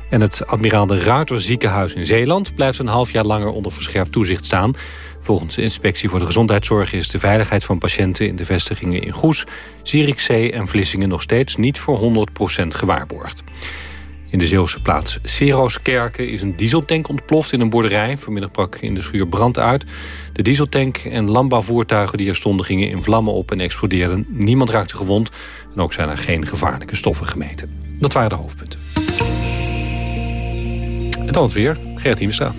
En het Admiraal de Ruiter ziekenhuis in Zeeland... blijft een half jaar langer onder verscherpt toezicht staan. Volgens de Inspectie voor de Gezondheidszorg... is de veiligheid van patiënten in de vestigingen in Goes... Zierikzee en Vlissingen nog steeds niet voor 100% gewaarborgd. In de Zeeuwse plaats Seroskerken is een dieseltank ontploft in een boerderij. Vanmiddag brak in de schuur brand uit. De dieseltank en landbouwvoertuigen die er stonden gingen in vlammen op en explodeerden. Niemand raakte gewond en ook zijn er geen gevaarlijke stoffen gemeten. Dat waren de hoofdpunten. En dan het weer. Gerrit Hiemstra.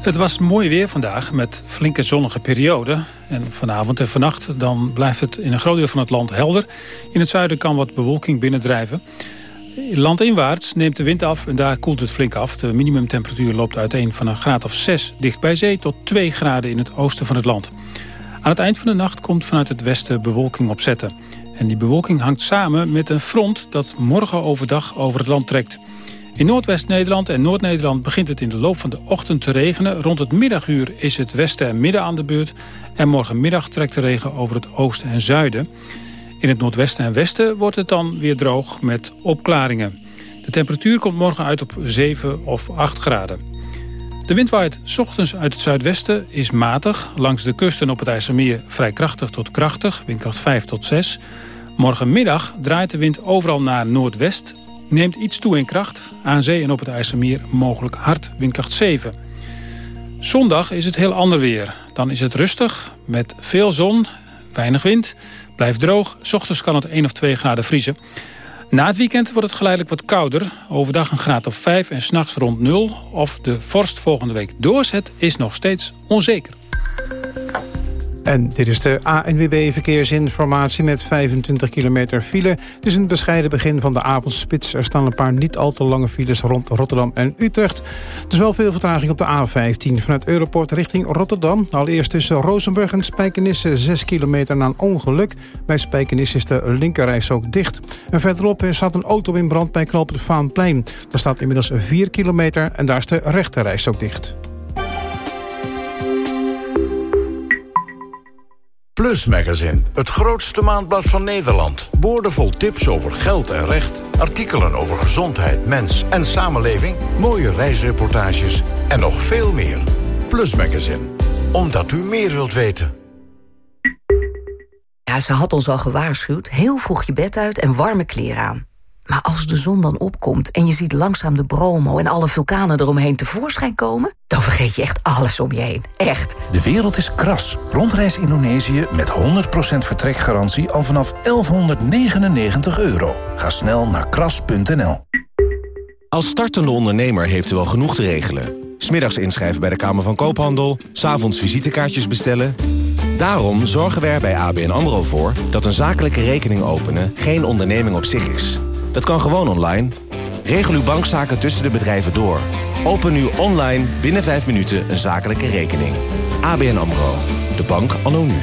Het was mooi weer vandaag met flinke zonnige perioden. En vanavond en vannacht dan blijft het in een groot deel van het land helder. In het zuiden kan wat bewolking binnendrijven. Landinwaarts neemt de wind af en daar koelt het flink af. De minimumtemperatuur loopt uiteen van een graad of 6 dicht bij zee... tot 2 graden in het oosten van het land. Aan het eind van de nacht komt vanuit het westen bewolking opzetten. En die bewolking hangt samen met een front dat morgen overdag over het land trekt. In Noordwest-Nederland en Noord-Nederland begint het in de loop van de ochtend te regenen. Rond het middaguur is het westen en midden aan de beurt. En morgenmiddag trekt de regen over het oosten en zuiden. In het noordwesten en westen wordt het dan weer droog met opklaringen. De temperatuur komt morgen uit op 7 of 8 graden. De wind waait ochtends uit het zuidwesten, is matig. Langs de kusten op het IJsselmeer vrij krachtig tot krachtig, windkracht 5 tot 6. Morgenmiddag draait de wind overal naar noordwest. Neemt iets toe in kracht, aan zee en op het IJsselmeer mogelijk hard, windkracht 7. Zondag is het heel ander weer. Dan is het rustig, met veel zon, weinig wind... Blijft droog, s ochtends kan het 1 of 2 graden vriezen. Na het weekend wordt het geleidelijk wat kouder. Overdag een graad of 5 en s'nachts rond 0. Of de vorst volgende week doorzet is nog steeds onzeker. En dit is de ANWB Verkeersinformatie met 25 kilometer file. Is een bescheiden begin van de avondspits. Er staan een paar niet al te lange files rond Rotterdam en Utrecht. Is wel veel vertraging op de A15 vanuit Europort richting Rotterdam. Allereerst tussen Rozenburg en Spijkenisse 6 kilometer na een ongeluk. Bij Spijkenisse is de linkerreis ook dicht. En verderop staat een auto in brand bij Knoop het Vaanplein. Daar staat inmiddels 4 kilometer en daar is de rechterreis ook dicht. Plus Magazine, het grootste maandblad van Nederland. Boordevol tips over geld en recht, artikelen over gezondheid, mens en samenleving, mooie reisreportages en nog veel meer. Plus Magazine, omdat u meer wilt weten. Ja, ze had ons al gewaarschuwd. Heel vroeg je bed uit en warme kleren aan. Maar als de zon dan opkomt en je ziet langzaam de Bromo... en alle vulkanen eromheen tevoorschijn komen... dan vergeet je echt alles om je heen. Echt. De wereld is kras. Rondreis Indonesië met 100% vertrekgarantie al vanaf 1199 euro. Ga snel naar kras.nl. Als startende ondernemer heeft u wel genoeg te regelen. Smiddags inschrijven bij de Kamer van Koophandel, s'avonds visitekaartjes bestellen. Daarom zorgen we er bij ABN AMRO voor dat een zakelijke rekening openen geen onderneming op zich is. Dat kan gewoon online. Regel uw bankzaken tussen de bedrijven door. Open nu online binnen 5 minuten een zakelijke rekening. ABN AMRO. De bank anno nu.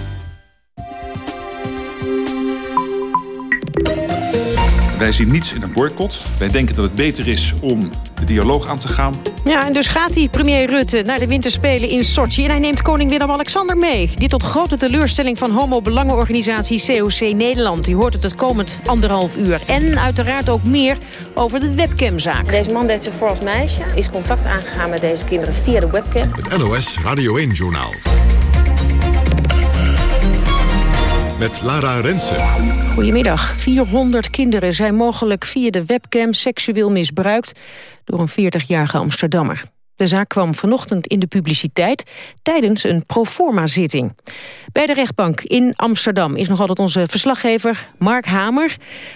Wij zien niets in een boycott. Wij denken dat het beter is om de dialoog aan te gaan. Ja, en dus gaat die premier Rutte naar de winterspelen in Sochi... en hij neemt koning Willem-Alexander mee. Dit tot grote teleurstelling van homo-belangenorganisatie COC Nederland. U hoort het het komend anderhalf uur. En uiteraard ook meer over de webcamzaak. Deze man deed zich voor als meisje, is contact aangegaan met deze kinderen via de webcam. Het NOS Radio 1-journaal. Met Lara Rensen. Goedemiddag. 400 kinderen zijn mogelijk via de webcam seksueel misbruikt... door een 40-jarige Amsterdammer. De zaak kwam vanochtend in de publiciteit tijdens een proforma-zitting. Bij de rechtbank in Amsterdam is nog altijd onze verslaggever Mark Hamer.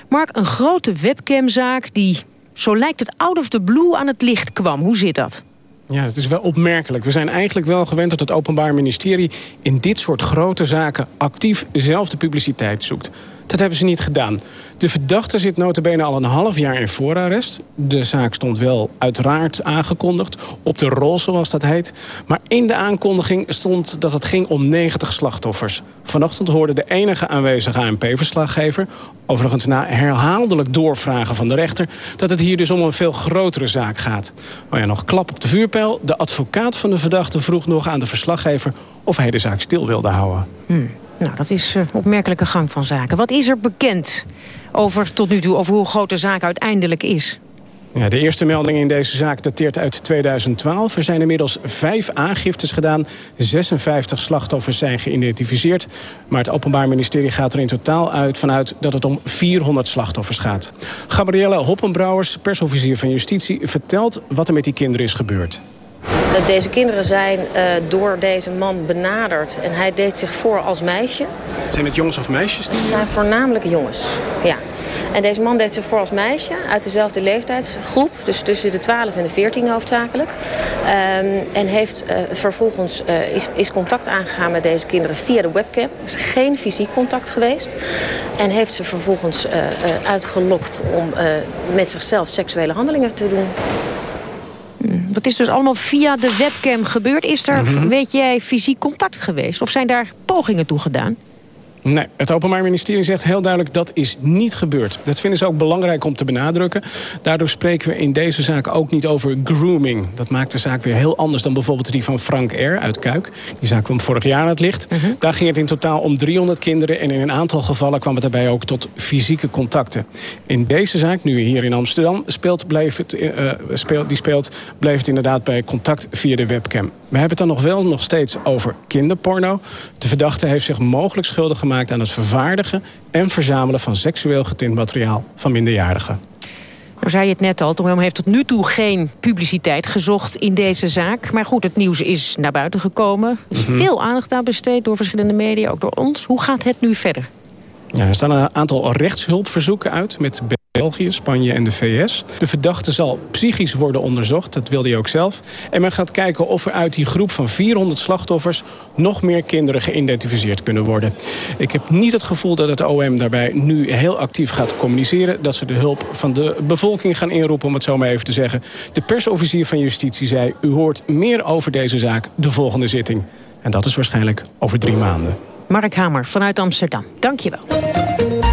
Mark, een grote webcamzaak die, zo lijkt het out of the blue, aan het licht kwam. Hoe zit dat? Ja, het is wel opmerkelijk. We zijn eigenlijk wel gewend dat het Openbaar Ministerie... in dit soort grote zaken actief zelf de publiciteit zoekt. Dat hebben ze niet gedaan. De verdachte zit notabene al een half jaar in voorarrest. De zaak stond wel uiteraard aangekondigd. Op de rol, zoals dat heet. Maar in de aankondiging stond dat het ging om 90 slachtoffers. Vanochtend hoorde de enige aanwezige ANP-verslaggever... overigens na herhaaldelijk doorvragen van de rechter... dat het hier dus om een veel grotere zaak gaat. Maar ja, nog klap op de vuurpijl. De advocaat van de verdachte vroeg nog aan de verslaggever... of hij de zaak stil wilde houden. Hmm. Nou, dat is een opmerkelijke gang van zaken. Wat is er bekend over, tot nu toe over hoe groot de zaak uiteindelijk is? Ja, de eerste melding in deze zaak dateert uit 2012. Er zijn inmiddels vijf aangiftes gedaan. 56 slachtoffers zijn geïdentificeerd. Maar het Openbaar Ministerie gaat er in totaal uit vanuit dat het om 400 slachtoffers gaat. Gabrielle Hoppenbrouwers, persofficier van Justitie, vertelt wat er met die kinderen is gebeurd. Deze kinderen zijn uh, door deze man benaderd en hij deed zich voor als meisje. Zijn het jongens of meisjes? Die... Het zijn voornamelijk jongens, ja. En deze man deed zich voor als meisje uit dezelfde leeftijdsgroep. Dus tussen de 12 en de 14 hoofdzakelijk. Um, en heeft uh, vervolgens uh, is, is contact aangegaan met deze kinderen via de webcam. Er is geen fysiek contact geweest. En heeft ze vervolgens uitgelokt om met zichzelf seksuele handelingen te doen. Dat is dus allemaal via de webcam gebeurd. Is er, mm -hmm. weet jij, fysiek contact geweest? Of zijn daar pogingen toe gedaan? Nee, het Openbaar Ministerie zegt heel duidelijk dat is niet gebeurd. Dat vinden ze ook belangrijk om te benadrukken. Daardoor spreken we in deze zaak ook niet over grooming. Dat maakt de zaak weer heel anders dan bijvoorbeeld die van Frank R. uit Kuik. Die zaak kwam vorig jaar aan het licht. Uh -huh. Daar ging het in totaal om 300 kinderen... en in een aantal gevallen kwam het daarbij ook tot fysieke contacten. In deze zaak, nu hier in Amsterdam, speelt, bleef het, uh, speelt, die speelt, bleef het inderdaad bij contact via de webcam. We hebben het dan nog wel nog steeds over kinderporno. De verdachte heeft zich mogelijk schuldig gemaakt aan het vervaardigen en verzamelen van seksueel getint materiaal van minderjarigen. Nou zei je het net al, Tom heeft tot nu toe geen publiciteit gezocht in deze zaak. Maar goed, het nieuws is naar buiten gekomen. Er is mm -hmm. veel aandacht aan besteed door verschillende media, ook door ons. Hoe gaat het nu verder? Ja, er staan een aantal rechtshulpverzoeken uit met België, Spanje en de VS. De verdachte zal psychisch worden onderzocht, dat wilde hij ook zelf. En men gaat kijken of er uit die groep van 400 slachtoffers... nog meer kinderen geïdentificeerd kunnen worden. Ik heb niet het gevoel dat het OM daarbij nu heel actief gaat communiceren... dat ze de hulp van de bevolking gaan inroepen, om het zo maar even te zeggen. De persofficier van Justitie zei... u hoort meer over deze zaak de volgende zitting. En dat is waarschijnlijk over drie maanden. Mark Hamer vanuit Amsterdam. Dank je wel.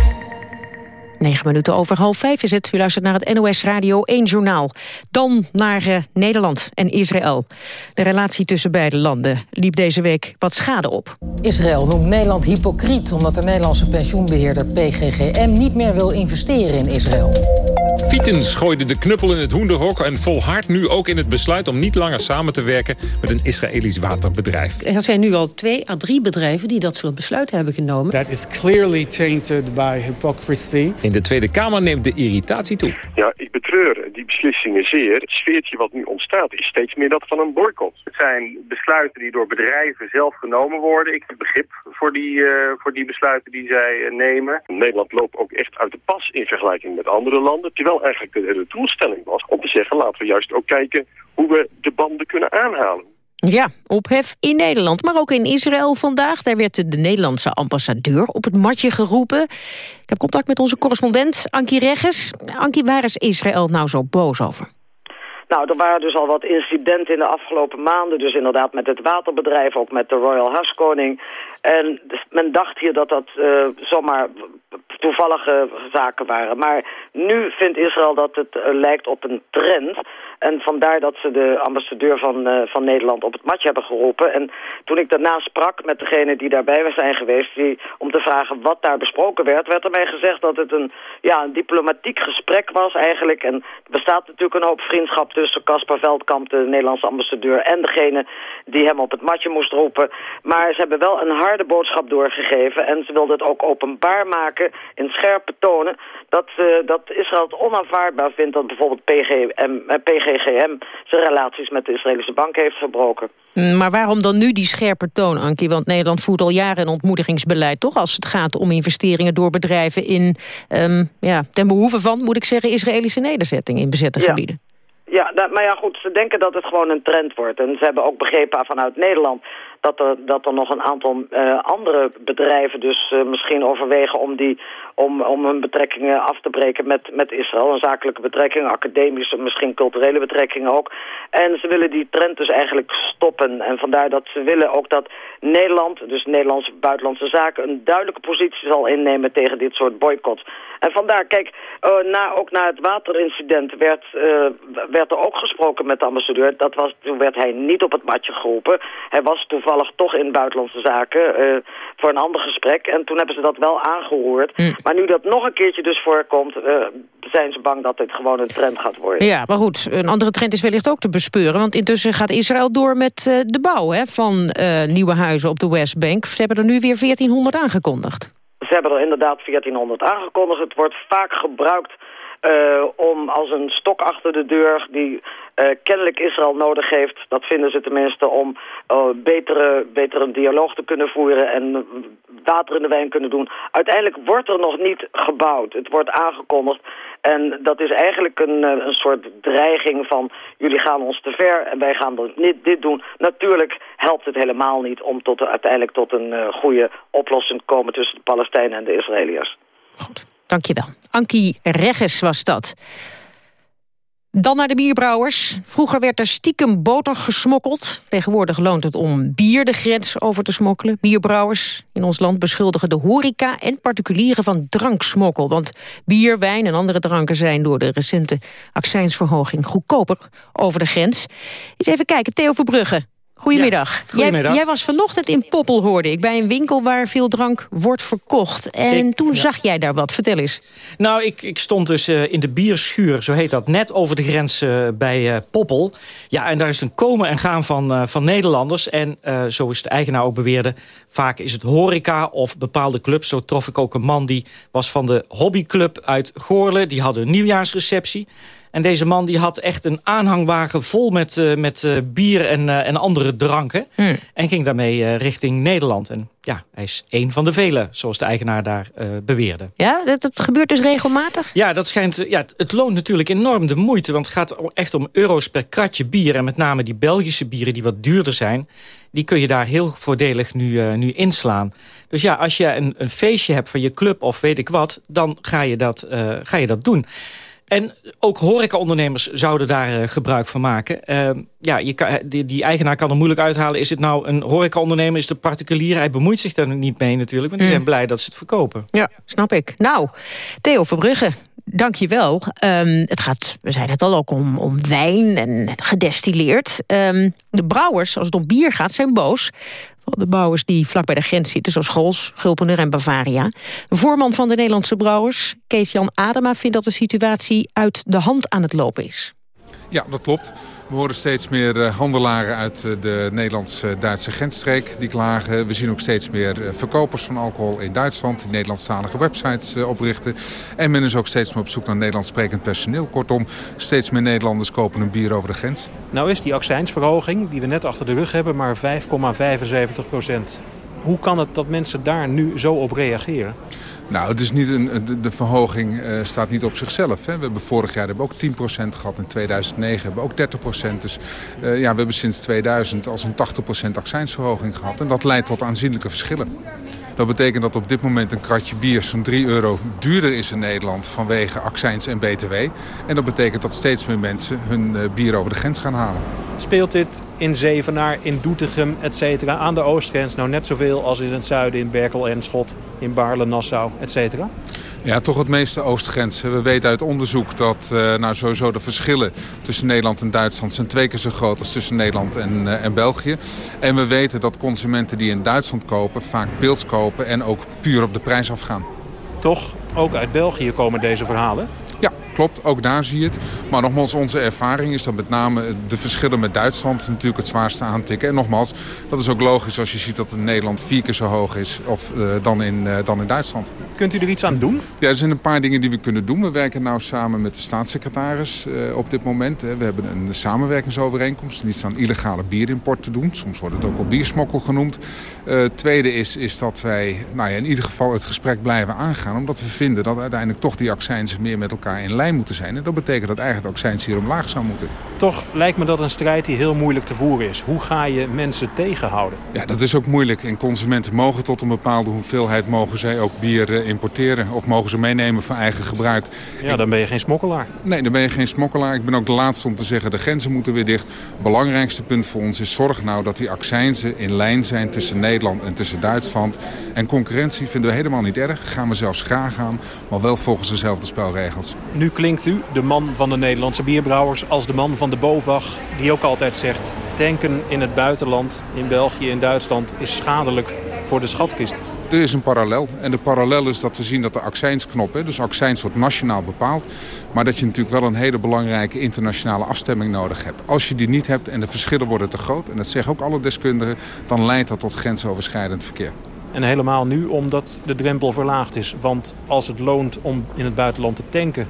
9 minuten over half vijf is het. U luistert naar het NOS Radio 1 Journaal. Dan naar uh, Nederland en Israël. De relatie tussen beide landen liep deze week wat schade op. Israël noemt Nederland hypocriet... omdat de Nederlandse pensioenbeheerder PGGM niet meer wil investeren in Israël. Fietens gooide de knuppel in het hoenderhok... en volhardt nu ook in het besluit om niet langer samen te werken... met een Israëlisch waterbedrijf. Er zijn nu al twee à drie bedrijven die dat soort besluiten hebben genomen. That is clearly tainted by hypocrisy. In de Tweede Kamer neemt de irritatie toe. Ja, ik betreur die beslissingen zeer. Het sfeertje wat nu ontstaat is steeds meer dat van een boycott. Het zijn besluiten die door bedrijven zelf genomen worden. Ik heb begrip voor die, uh, voor die besluiten die zij uh, nemen. Nederland loopt ook echt uit de pas in vergelijking met andere landen. Terwijl eigenlijk de hele doelstelling was om te zeggen... laten we juist ook kijken hoe we de banden kunnen aanhalen. Ja, ophef in Nederland, maar ook in Israël vandaag. Daar werd de Nederlandse ambassadeur op het matje geroepen. Ik heb contact met onze correspondent Ankie Regges. Ankie, waar is Israël nou zo boos over? Nou, er waren dus al wat incidenten in de afgelopen maanden. Dus inderdaad met het waterbedrijf, ook met de Royal Huskoning. En men dacht hier dat dat uh, zomaar toevallige zaken waren. Maar nu vindt Israël dat het uh, lijkt op een trend. En vandaar dat ze de ambassadeur van, uh, van Nederland op het matje hebben geroepen. En toen ik daarna sprak met degene die daarbij zijn geweest... Die, om te vragen wat daar besproken werd... werd er mij gezegd dat het een, ja, een diplomatiek gesprek was eigenlijk. En er bestaat natuurlijk een hoop vriendschap tussen Caspar Veldkamp... de Nederlandse ambassadeur en degene die hem op het matje moest roepen. Maar ze hebben wel een harde boodschap doorgegeven... en ze wilden het ook openbaar maken in scherpe tonen... dat, uh, dat Israël het onaanvaardbaar vindt dat bijvoorbeeld PGM, uh, PG PGGM zijn relaties met de Israëlische bank heeft verbroken. Mm, maar waarom dan nu die scherpe toon, Ankie? Want Nederland voert al jaren een ontmoedigingsbeleid, toch? Als het gaat om investeringen door bedrijven in, um, ja, ten behoeve van, moet ik zeggen, Israëlische nederzettingen in bezette ja. gebieden. Ja, dat, maar ja goed, ze denken dat het gewoon een trend wordt. En ze hebben ook begrepen vanuit Nederland dat er, dat er nog een aantal uh, andere bedrijven dus uh, misschien overwegen om, die, om, om hun betrekkingen af te breken met, met Israël. Een zakelijke betrekkingen, academische, misschien culturele betrekkingen ook. En ze willen die trend dus eigenlijk stoppen. En vandaar dat ze willen ook dat Nederland, dus Nederlandse buitenlandse zaken, een duidelijke positie zal innemen tegen dit soort boycotts. En vandaar, kijk, uh, na, ook na het waterincident werd, werd er ook gesproken met de ambassadeur. Dat was, toen werd hij niet op het matje geroepen. Hij was toevallig toch in buitenlandse zaken uh, voor een ander gesprek. En toen hebben ze dat wel aangehoord. Mm. Maar nu dat nog een keertje dus voorkomt... Uh, zijn ze bang dat dit gewoon een trend gaat worden. Ja, maar goed, een andere trend is wellicht ook te bespeuren. Want intussen gaat Israël door met uh, de bouw hè, van nieuwe huizen op de Westbank. Ze hebben er nu weer 1400 aangekondigd. Ze hebben er inderdaad 1400 aangekondigd. Het wordt vaak gebruikt uh, om als een stok achter de deur die uh, kennelijk Israël nodig heeft, dat vinden ze tenminste, om uh, betere, betere dialoog te kunnen voeren en water in de wijn kunnen doen. Uiteindelijk wordt er nog niet gebouwd. Het wordt aangekondigd. En dat is eigenlijk een, een soort dreiging van jullie gaan ons te ver en wij gaan dit, dit doen. Natuurlijk helpt het helemaal niet om tot, uiteindelijk tot een goede oplossing te komen tussen de Palestijnen en de Israëliërs. Goed. Dankjewel. Ankie Regges was dat. Dan naar de bierbrouwers. Vroeger werd er stiekem boter gesmokkeld. Tegenwoordig loont het om bier de grens over te smokkelen. Bierbrouwers in ons land beschuldigen de horeca en particulieren van dranksmokkel. Want bier, wijn en andere dranken zijn door de recente accijnsverhoging goedkoper over de grens. Eens even kijken, Theo Verbrugge. Goedemiddag. Ja, goedemiddag. Jij, jij, was vanochtend in Poppel, hoorde ik, bij een winkel waar veel drank wordt verkocht. En ik, toen ja. zag jij daar wat. Vertel eens. Nou, ik, ik stond dus uh, in de bierschuur, zo heet dat, net over de grens uh, bij uh, Poppel. Ja, en daar is een komen en gaan van, van Nederlanders. En zo is de eigenaar ook beweerde, vaak is het horeca of bepaalde clubs. Zo trof ik ook een man die was van de hobbyclub uit Goorle. Die hadden een nieuwjaarsreceptie. En deze man die had echt een aanhangwagen vol met, uh, met uh, bier en, uh, en andere dranken. Hmm. En ging daarmee richting Nederland. En ja, hij is één van de velen, zoals de eigenaar daar beweerde. Ja, dat, dat gebeurt dus regelmatig? Ja, dat schijnt, ja, het, het loont natuurlijk enorm de moeite. Want het gaat echt om euro's per kratje bier. En met name die Belgische bieren die wat duurder zijn... die kun je daar heel voordelig nu, nu inslaan. Dus ja, als je een, een feestje hebt van je club of weet ik wat... dan ga je dat, ga je dat doen. En ook horecaondernemers zouden daar gebruik van maken. ja, je kan, die, die, eigenaar kan er moeilijk uithalen. Is het nou een horecaondernemer, is de particulier? Hij bemoeit zich daar niet mee natuurlijk. Want die mm. zijn blij dat ze het verkopen. Ja, snap ik. Nou, Theo Verbrugge, Dank je wel. Ehm, het gaat, we zeiden het al, ook om, om wijn en gedestilleerd. Um, de brouwers, als het om bier gaat, zijn boos. De brouwers die vlak bij de grens zitten, zoals Schols, Gulpener en Bavaria. voorman van de Nederlandse brouwers, Kees-Jan Adema... vindt dat de situatie uit de hand aan het lopen is. Ja, dat klopt. We horen steeds meer eh, handelaren uit eh, de Nederlands-Duitse grensstreek die klagen. We zien ook steeds meer eh, verkopers van alcohol in Duitsland... die Nederlandstalige websites oprichten. En men is ook steeds meer op zoek naar Nederlands sprekend personeel. Kortom, steeds meer Nederlanders kopen een bier over de grens. Nou is die accijnsverhoging, die we net achter de rug hebben... maar 5,75 procent. Hoe kan het dat mensen daar nu zo op reageren? Nou, het is niet een, de, verhoging uh, staat niet op zichzelf. Hè. We hebben vorig jaar hebben ook 10% gehad. In 2009 hebben we ook 30%. Dus uh, ja, we hebben sinds 2000 als een 80% accijnsverhoging gehad. En dat leidt tot aanzienlijke verschillen. Dat betekent dat op dit moment een kratje bier zo'n 3 euro duurder is in Nederland vanwege accijns en btw. En dat betekent dat steeds meer mensen hun uh, bier over de grens gaan halen. Speelt dit in Zevenaar, in Doetinchem, et cetera, aan de oostgrens nou net zoveel als in het zuiden, in Berkel en Schot, in Baarle, Nassau, et cetera? Ja, toch het meeste oostgrens. We weten uit onderzoek dat uh, nou, sowieso de verschillen tussen Nederland en Duitsland zijn twee keer zo groot als tussen Nederland en, uh, en België. En we weten dat consumenten die in Duitsland kopen vaak pils kopen en ook puur op de prijs afgaan. Toch, ook uit België komen deze verhalen? Klopt. Ook daar zie je het. Maar nogmaals, onze ervaring is dat met name de verschillen met Duitsland natuurlijk het zwaarste aantikken. En nogmaals, dat is ook logisch als je ziet dat in Nederland vier keer zo hoog is of, uh, dan, in, uh, dan in Duitsland. Kunt u er iets aan doen? Ja, er zijn een paar dingen die we kunnen doen. We werken nou samen met de staatssecretaris uh, op dit moment. We hebben een samenwerkingsovereenkomst. Niet aan illegale bierimport te doen. Soms wordt het ook al biersmokkel genoemd. tweede is, is dat wij nou ja, in ieder geval het gesprek blijven aangaan. Omdat we vinden dat uiteindelijk toch die accijnsen meer met elkaar in lijn moeten zijn. En dat betekent dat eigenlijk ook zijn hier omlaag zou moeten. Toch lijkt me dat een strijd die heel moeilijk te voeren is. Hoe ga je mensen tegenhouden? Ja, dat is ook moeilijk. En consumenten mogen tot een bepaalde hoeveelheid... mogen zij ook bier eh, importeren of mogen ze meenemen voor eigen gebruik. Ja, dan ben je geen smokkelaar. Nee, dan ben je geen smokkelaar. Ik ben ook de laatste om te zeggen, de grenzen moeten weer dicht. Het belangrijkste punt voor ons is zorg nou dat die accijnzen in lijn zijn... tussen Nederland en tussen Duitsland. En concurrentie vinden we helemaal niet erg. Gaan we zelfs graag aan, maar wel volgens dezelfde spelregels. Nu klinkt u, de man van de Nederlandse bierbrouwers... als de man van de BOVAG, die ook altijd zegt... tanken in het buitenland, in België, in Duitsland... is schadelijk voor de schatkist. Er is een parallel. En de parallel is dat we zien dat de accijnsknop... Hè, dus accijns wordt nationaal bepaald... maar dat je natuurlijk wel een hele belangrijke internationale afstemming nodig hebt. Als je die niet hebt en de verschillen worden te groot... en dat zeggen ook alle deskundigen... dan leidt dat tot grensoverschrijdend verkeer. En helemaal nu omdat de drempel verlaagd is. Want als het loont om in het buitenland te tanken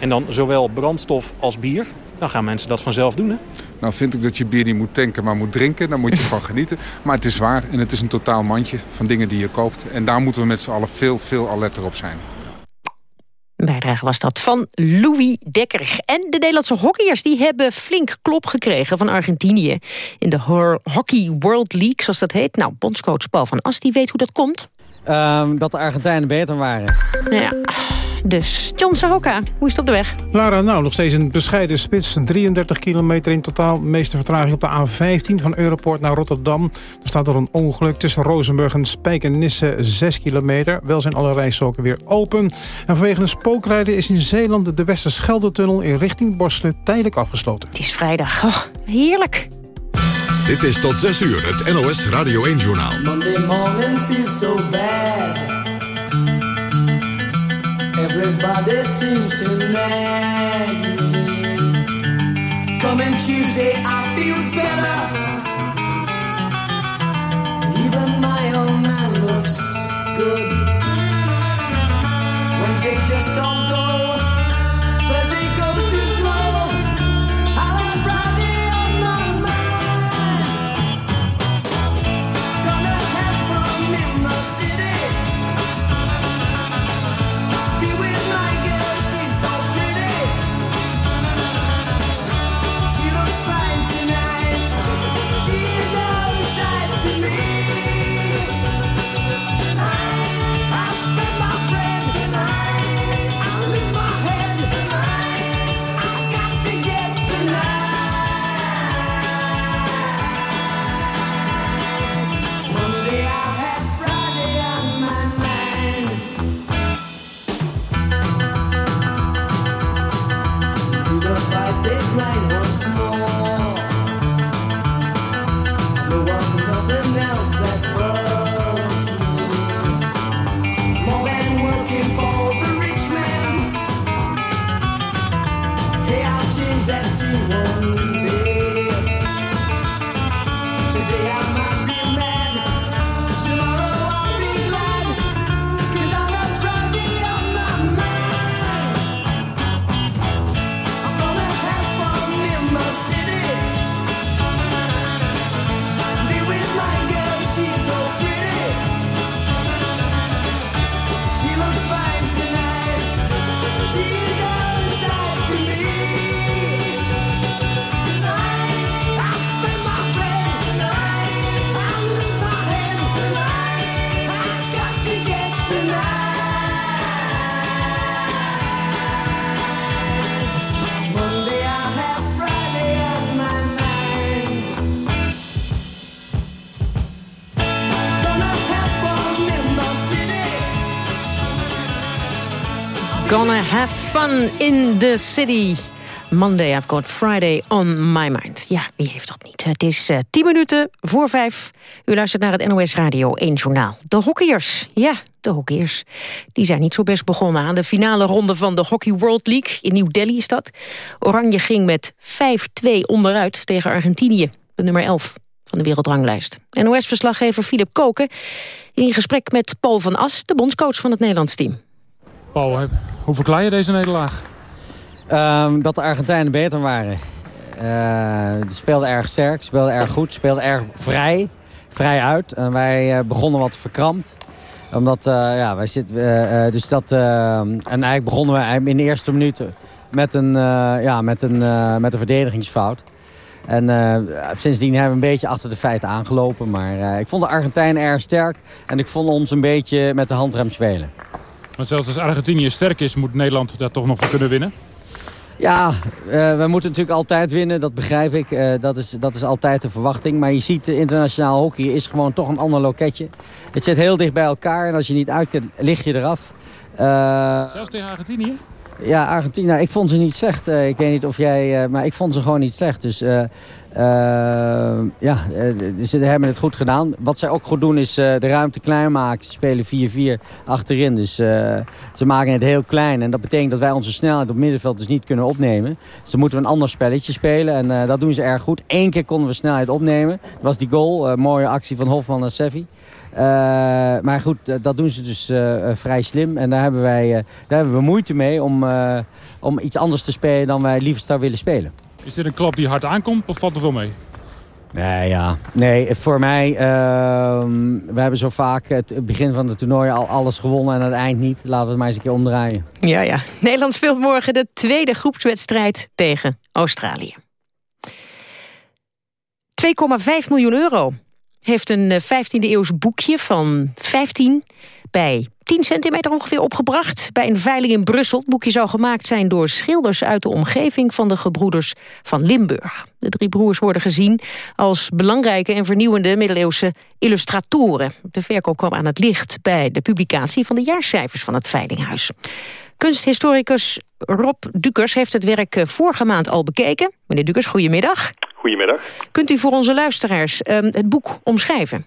en dan zowel brandstof als bier. Dan gaan mensen dat vanzelf doen, hè? Nou vind ik dat je bier niet moet tanken, maar moet drinken. Daar moet je van genieten. Maar het is waar en het is een totaal mandje van dingen die je koopt. En daar moeten we met z'n allen veel, veel alerter op zijn. Bijdrage was dat van Louis Dekker. En de Nederlandse hockeyers die hebben flink klop gekregen van Argentinië. In de Hockey World League, zoals dat heet. Nou, bondscoach Paul van Ast, die weet hoe dat komt. Um, dat de Argentijnen beter waren. Nou ja, dus John Sahoka, hoe is het op de weg? Lara, nou, nog steeds een bescheiden spits. 33 kilometer in totaal. De meeste vertraging op de A15 van Europort naar Rotterdam. Er staat er een ongeluk tussen Rozenburg en Spijkenisse 6 kilometer. Wel zijn alle rijstroken weer open. En vanwege een spookrijden is in Zeeland de Westerschelde-tunnel in richting Borselen tijdelijk afgesloten. Het is vrijdag. Oh, heerlijk. Dit is tot 6 uur het NOS Radio 1-journaal. Monday morning feels so bad. Everybody seems to nag me. Coming Tuesday, I feel better. Even my old man looks good. Wednesday just don't go. Gonna have fun in the city. Monday, I've got Friday on my mind. Ja, wie heeft dat niet? Het is uh, 10 minuten voor vijf. U luistert naar het NOS Radio 1 Journaal. De hockeyers, ja, de hockeyers. Die zijn niet zo best begonnen aan de finale ronde van de Hockey World League. In New Delhi is dat. Oranje ging met 5-2 onderuit tegen Argentinië. De nummer 11 van de wereldranglijst. NOS-verslaggever Philip Koken in gesprek met Paul van As... de bondscoach van het Nederlands team. Hoe verklaar je deze nederlaag? Um, dat de Argentijnen beter waren. Uh, speelden erg sterk, speelden erg goed, speelden erg vrij. Vrij uit. En wij uh, begonnen wat verkrampt. Omdat, uh, ja, wij zitten... dus dat... en eigenlijk begonnen we in de eerste minuten met een, ja, met een, met een verdedigingsfout. En sindsdien hebben we een beetje achter de feiten aangelopen. Maar ik vond de Argentijnen erg sterk. En ik vond ons een beetje met de handrem spelen. Maar zelfs als Argentinië sterk is, moet Nederland daar toch nog voor kunnen winnen? Ja, uh, we moeten natuurlijk altijd winnen, dat begrijp ik. Uh, dat, is, dat is altijd de verwachting. Maar je ziet, internationaal hockey is gewoon toch een ander loketje. Het zit heel dicht bij elkaar en als je niet uitkent, lig je eraf. Uh, Zelfs tegen Argentinië? Ja, Argentina. Ik vond ze niet slecht. ik weet niet of jij... maar ik vond ze gewoon niet slecht. Dus uh, ja, uh, ze hebben het goed gedaan. Wat zij ook goed doen is uh, de ruimte klein maken. Ze spelen 4-4 achterin. Dus ze maken het heel klein. En dat betekent dat wij onze snelheid op middenveld dus niet kunnen opnemen. Dus dan moeten een ander spelletje spelen. En dat doen ze erg goed. Eén keer konden we snelheid opnemen. Dat was die goal. mooie actie van Hofman en Seffi. maar goed, dat doen ze dus vrij slim. En daar hebben, wij, daar hebben we moeite mee om, om iets anders te spelen dan wij liefst zou willen spelen. Is dit een klap die hard aankomt of valt er wel mee? Nee, ja. Nee, voor mij... Uh, we hebben zo vaak het begin van het toernooi al alles gewonnen en aan het eind niet. Laten we het maar eens een keer omdraaien. Ja, ja. Nederland speelt morgen de tweede groepswedstrijd tegen Australië. 2,5 miljoen euro heeft een 15e eh, eeuws boekje van 15 bij 10 centimeter ongeveer opgebracht. Bij een veiling in Brussel. Het boekje zou gemaakt zijn door schilders uit de omgeving van de gebroeders van Limburg. De drie broers worden gezien als belangrijke en vernieuwende middeleeuwse illustratoren. De verkoop kwam aan het licht bij de publicatie van de jaarcijfers van het Veilinghuis. Kunsthistoricus Rob Dukers heeft het werk eh, vorige maand al bekeken. Meneer Dukers, goedemiddag. Goedemiddag. Kunt u voor onze luisteraars uh, het boek omschrijven?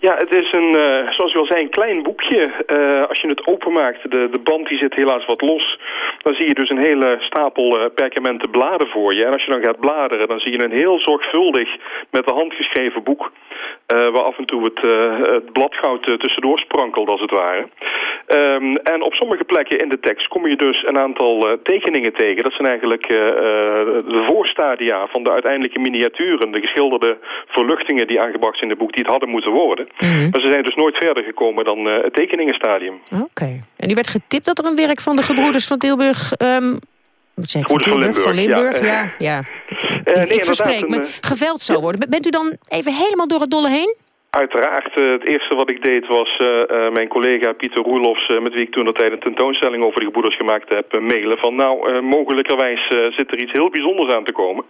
Ja, het is een, uh, zoals u al zei, een klein boekje. Uh, als je het openmaakt, de, de band die zit helaas wat los. Dan zie je dus een hele stapel uh, perkamenten bladen voor je. En als je dan gaat bladeren, dan zie je een heel zorgvuldig met de hand geschreven boek. Waar af en toe het, het bladgoud tussendoor sprankelt, als het ware. Um, en op sommige plekken in de tekst kom je dus een aantal tekeningen tegen. Dat zijn eigenlijk de voorstadia van de uiteindelijke miniaturen. De geschilderde verluchtingen die aangebracht zijn in het boek, die het hadden moeten worden. Mhm. Maar ze zijn dus nooit verder gekomen dan het tekeningenstadium. Oké. En u werd getipt dat er een werk van de gebroeders van Tilburg... Um, zeg van Limburg. Van Limburg, ja. ja, Uh, [laughs] nee, ik verspreek me. Geveld zou worden. Bent u dan even helemaal door het dolle heen? Uiteraard. Uh, het eerste wat ik deed was uh, uh, mijn collega Pieter Roelofs... met wie ik toen tijd een tentoonstelling over de gebroeders gemaakt heb... mailen van nou, mogelijkerwijs zit er iets heel bijzonders aan te komen.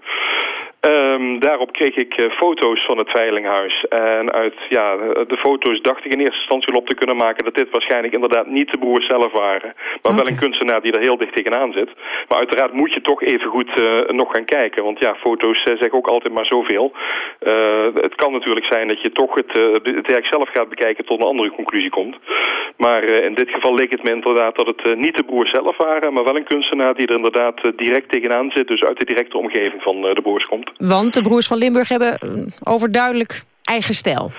Um, daarop kreeg ik foto's van het veilinghuis. En uit ja, de foto's dacht ik in eerste instantie op te kunnen maken... dat dit waarschijnlijk inderdaad niet de broers zelf waren. Maar wel een kunstenaar die er heel dicht tegenaan zit. Maar uiteraard moet je toch even goed nog gaan kijken. Want ja, foto's zeggen ook altijd maar zoveel. het kan natuurlijk zijn dat je toch het, het werk zelf gaat bekijken... tot een andere conclusie komt. Maar in dit geval leek het me inderdaad dat het niet de broers zelf waren... maar wel een kunstenaar die er inderdaad direct tegenaan zit. Dus uit de directe omgeving van de broers komt. Want de broers van Limburg hebben overduidelijk eigen stijl.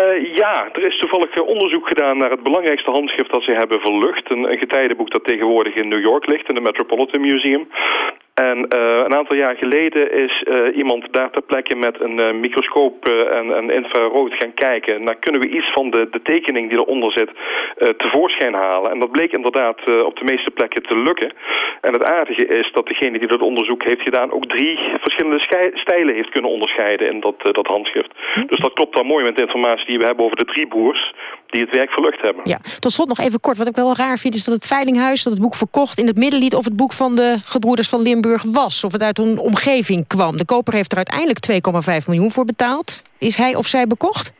Uh, ja, er is toevallig onderzoek gedaan naar het belangrijkste handschrift dat ze hebben verlucht. Een, een getijdenboek dat tegenwoordig in New York ligt, in het Metropolitan Museum. En een aantal jaar geleden is iemand daar ter plekke met een microscoop en, en infrarood gaan kijken. Nou kunnen we iets van de, de tekening die eronder zit tevoorschijn halen. En dat bleek inderdaad op de meeste plekken te lukken. En het aardige is dat degene die dat onderzoek heeft gedaan ook drie verschillende stijlen heeft kunnen onderscheiden in dat, dat handschrift. Hm? Dus dat klopt dan mooi met de informatie die we hebben over de drie broers die het werk verlucht hebben. Ja, tot slot nog even kort. Wat ik wel raar vind is dat het Veilinghuis dat het boek verkocht in het midden liet of het boek van de gebroeders van Limburg was. Of het uit een omgeving kwam. De koper heeft er uiteindelijk 2,5 miljoen voor betaald. Is hij of zij bekocht?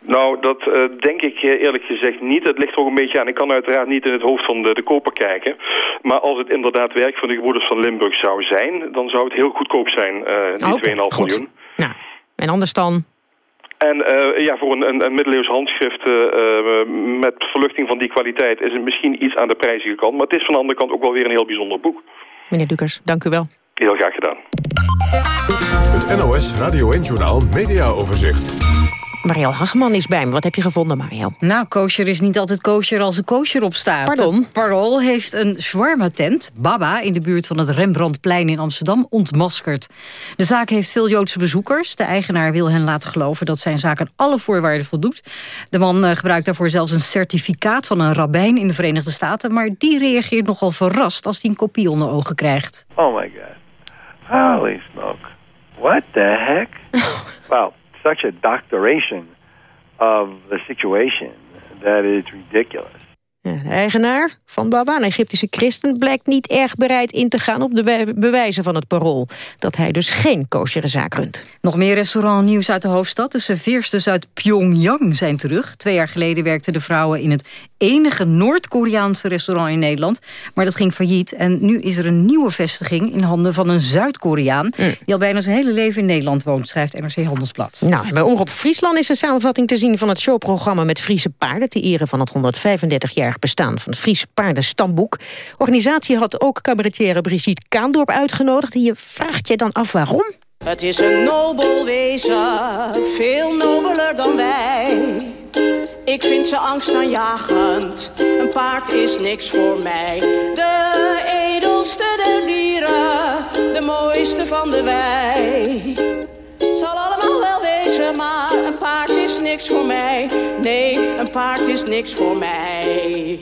Nou, dat uh, denk ik eh, eerlijk gezegd niet. Het ligt ook een beetje aan. Ik kan uiteraard niet in het hoofd van de, de koper kijken. Maar als het inderdaad werk van de gebroeders van Limburg zou zijn... dan zou het heel goedkoop zijn, uh, die 2,5 miljoen. Nou, en anders dan en uh, ja, voor een, een, een middeleeuws handschrift uh, met verluchting van die kwaliteit... is het misschien iets aan de prijzige kant. Maar het is van de andere kant ook wel weer een heel bijzonder boek. Meneer Dukers, dank u wel. Heel graag gedaan. Het NOS Radio en Journaal Media Overzicht. Marielle Hageman is bij me. Wat heb je gevonden, Marielle? Nou, kosher is niet altijd kosher als er kosher op staat. Pardon? Parool heeft een shawarma-tent, Baba... in de buurt van het Rembrandtplein in Amsterdam, ontmaskerd. De zaak heeft veel Joodse bezoekers. De eigenaar wil hen laten geloven dat zijn zaak aan alle voorwaarden voldoet. De man uh, gebruikt daarvoor zelfs een certificaat van een rabbijn in de Verenigde Staten... maar die reageert nogal verrast als hij een kopie onder ogen krijgt. Oh my god. Holy smoke. What the heck? [laughs] wow. Such a doctoration of the situation that is ridiculous. De eigenaar van Baba, een Egyptische christen... blijkt niet erg bereid in te gaan op de bewijzen van het parool. Dat hij dus geen koshere zaak runt. Nog meer restaurantnieuws uit de hoofdstad. De serveersters uit Pyongyang zijn terug. Twee jaar geleden werkten de vrouwen in het enige Noord-Koreaanse restaurant in Nederland. Maar dat ging failliet. En nu is er een nieuwe vestiging in handen van een Zuid-Koreaan... Mm. die al bijna zijn hele leven in Nederland woont, schrijft NRC Handelsblad. Nou, bij Omroep Friesland is een samenvatting te zien van het showprogramma... met Friese paarden, te ere van het 135 jaar bestaan van het Fries Paardenstamboek. Organisatie had ook cabaretière Brigitte Kaandorp uitgenodigd. En je vraagt je dan af waarom? Het is een nobel wezen, veel nobeler dan wij. Ik vind ze angstaanjagend, een paard is niks voor mij. De edelste der dieren, de mooiste van de wei. Zal allemaal wel wezen, maar een paard niks voor mij. Nee, een paard is niks voor mij.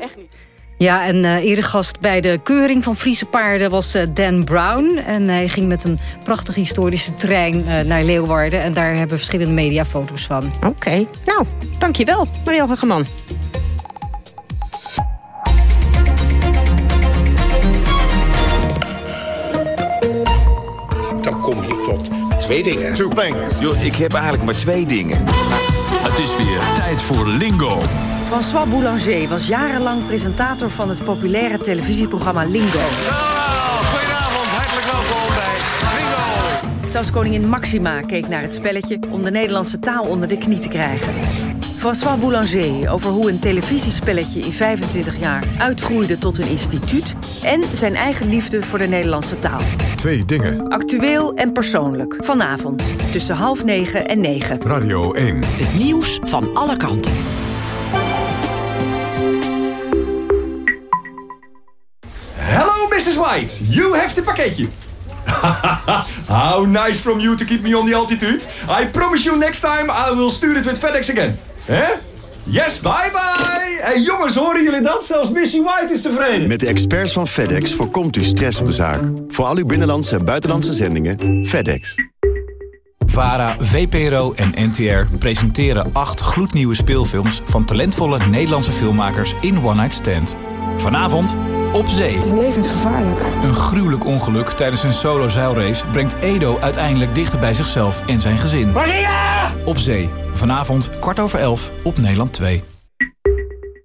Echt niet. Ja, en uh, eerder gast bij de keuring van Friese paarden was uh, Dan Brown. En hij ging met een prachtige historische trein uh, naar Leeuwarden. En daar hebben verschillende media foto's van. Oké, okay. nou, dankjewel, Marielle Hageman. Twee dingen. Two things. Yo, ik heb eigenlijk maar twee dingen. Het is weer tijd voor Lingo. François Boulanger was jarenlang presentator van het populaire televisieprogramma Lingo. goedenavond, hartelijk welkom bij Lingo. Zelfs koningin Maxima keek naar het spelletje om de Nederlandse taal onder de knie te krijgen. François Boulanger over hoe een televisiespelletje in 25 jaar uitgroeide tot een instituut... en zijn eigen liefde voor de Nederlandse taal. Twee dingen. Actueel en persoonlijk. Vanavond tussen half negen en negen. Radio 1. Het nieuws van alle kanten. Hello, Mrs. White. You have the pakketje. [laughs] How nice from you to keep me on the altitude. I promise you next time I will stuur it with FedEx again. Hè? Yes, bye bye! Hey jongens, horen jullie dat? Zelfs Missy White is tevreden. Met de experts van FedEx voorkomt u stress op de zaak. Voor al uw binnenlandse en buitenlandse zendingen, FedEx. VARA, VPRO en NTR presenteren acht gloednieuwe speelfilms... van talentvolle Nederlandse filmmakers in One Night Stand. Vanavond op zee. Het is levensgevaarlijk. Een gruwelijk ongeluk tijdens een solo zeilrace... brengt Edo uiteindelijk dichter bij zichzelf en zijn gezin. Maria! Op zee. Vanavond kwart over elf op Nederland 2.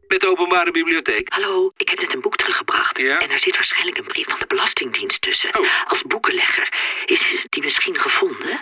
Met de openbare bibliotheek. Hallo, ik heb net een boek teruggebracht. Ja? En daar zit waarschijnlijk een brief van de Belastingdienst tussen. Oh. Als boekenlegger. Is, is die misschien gevonden?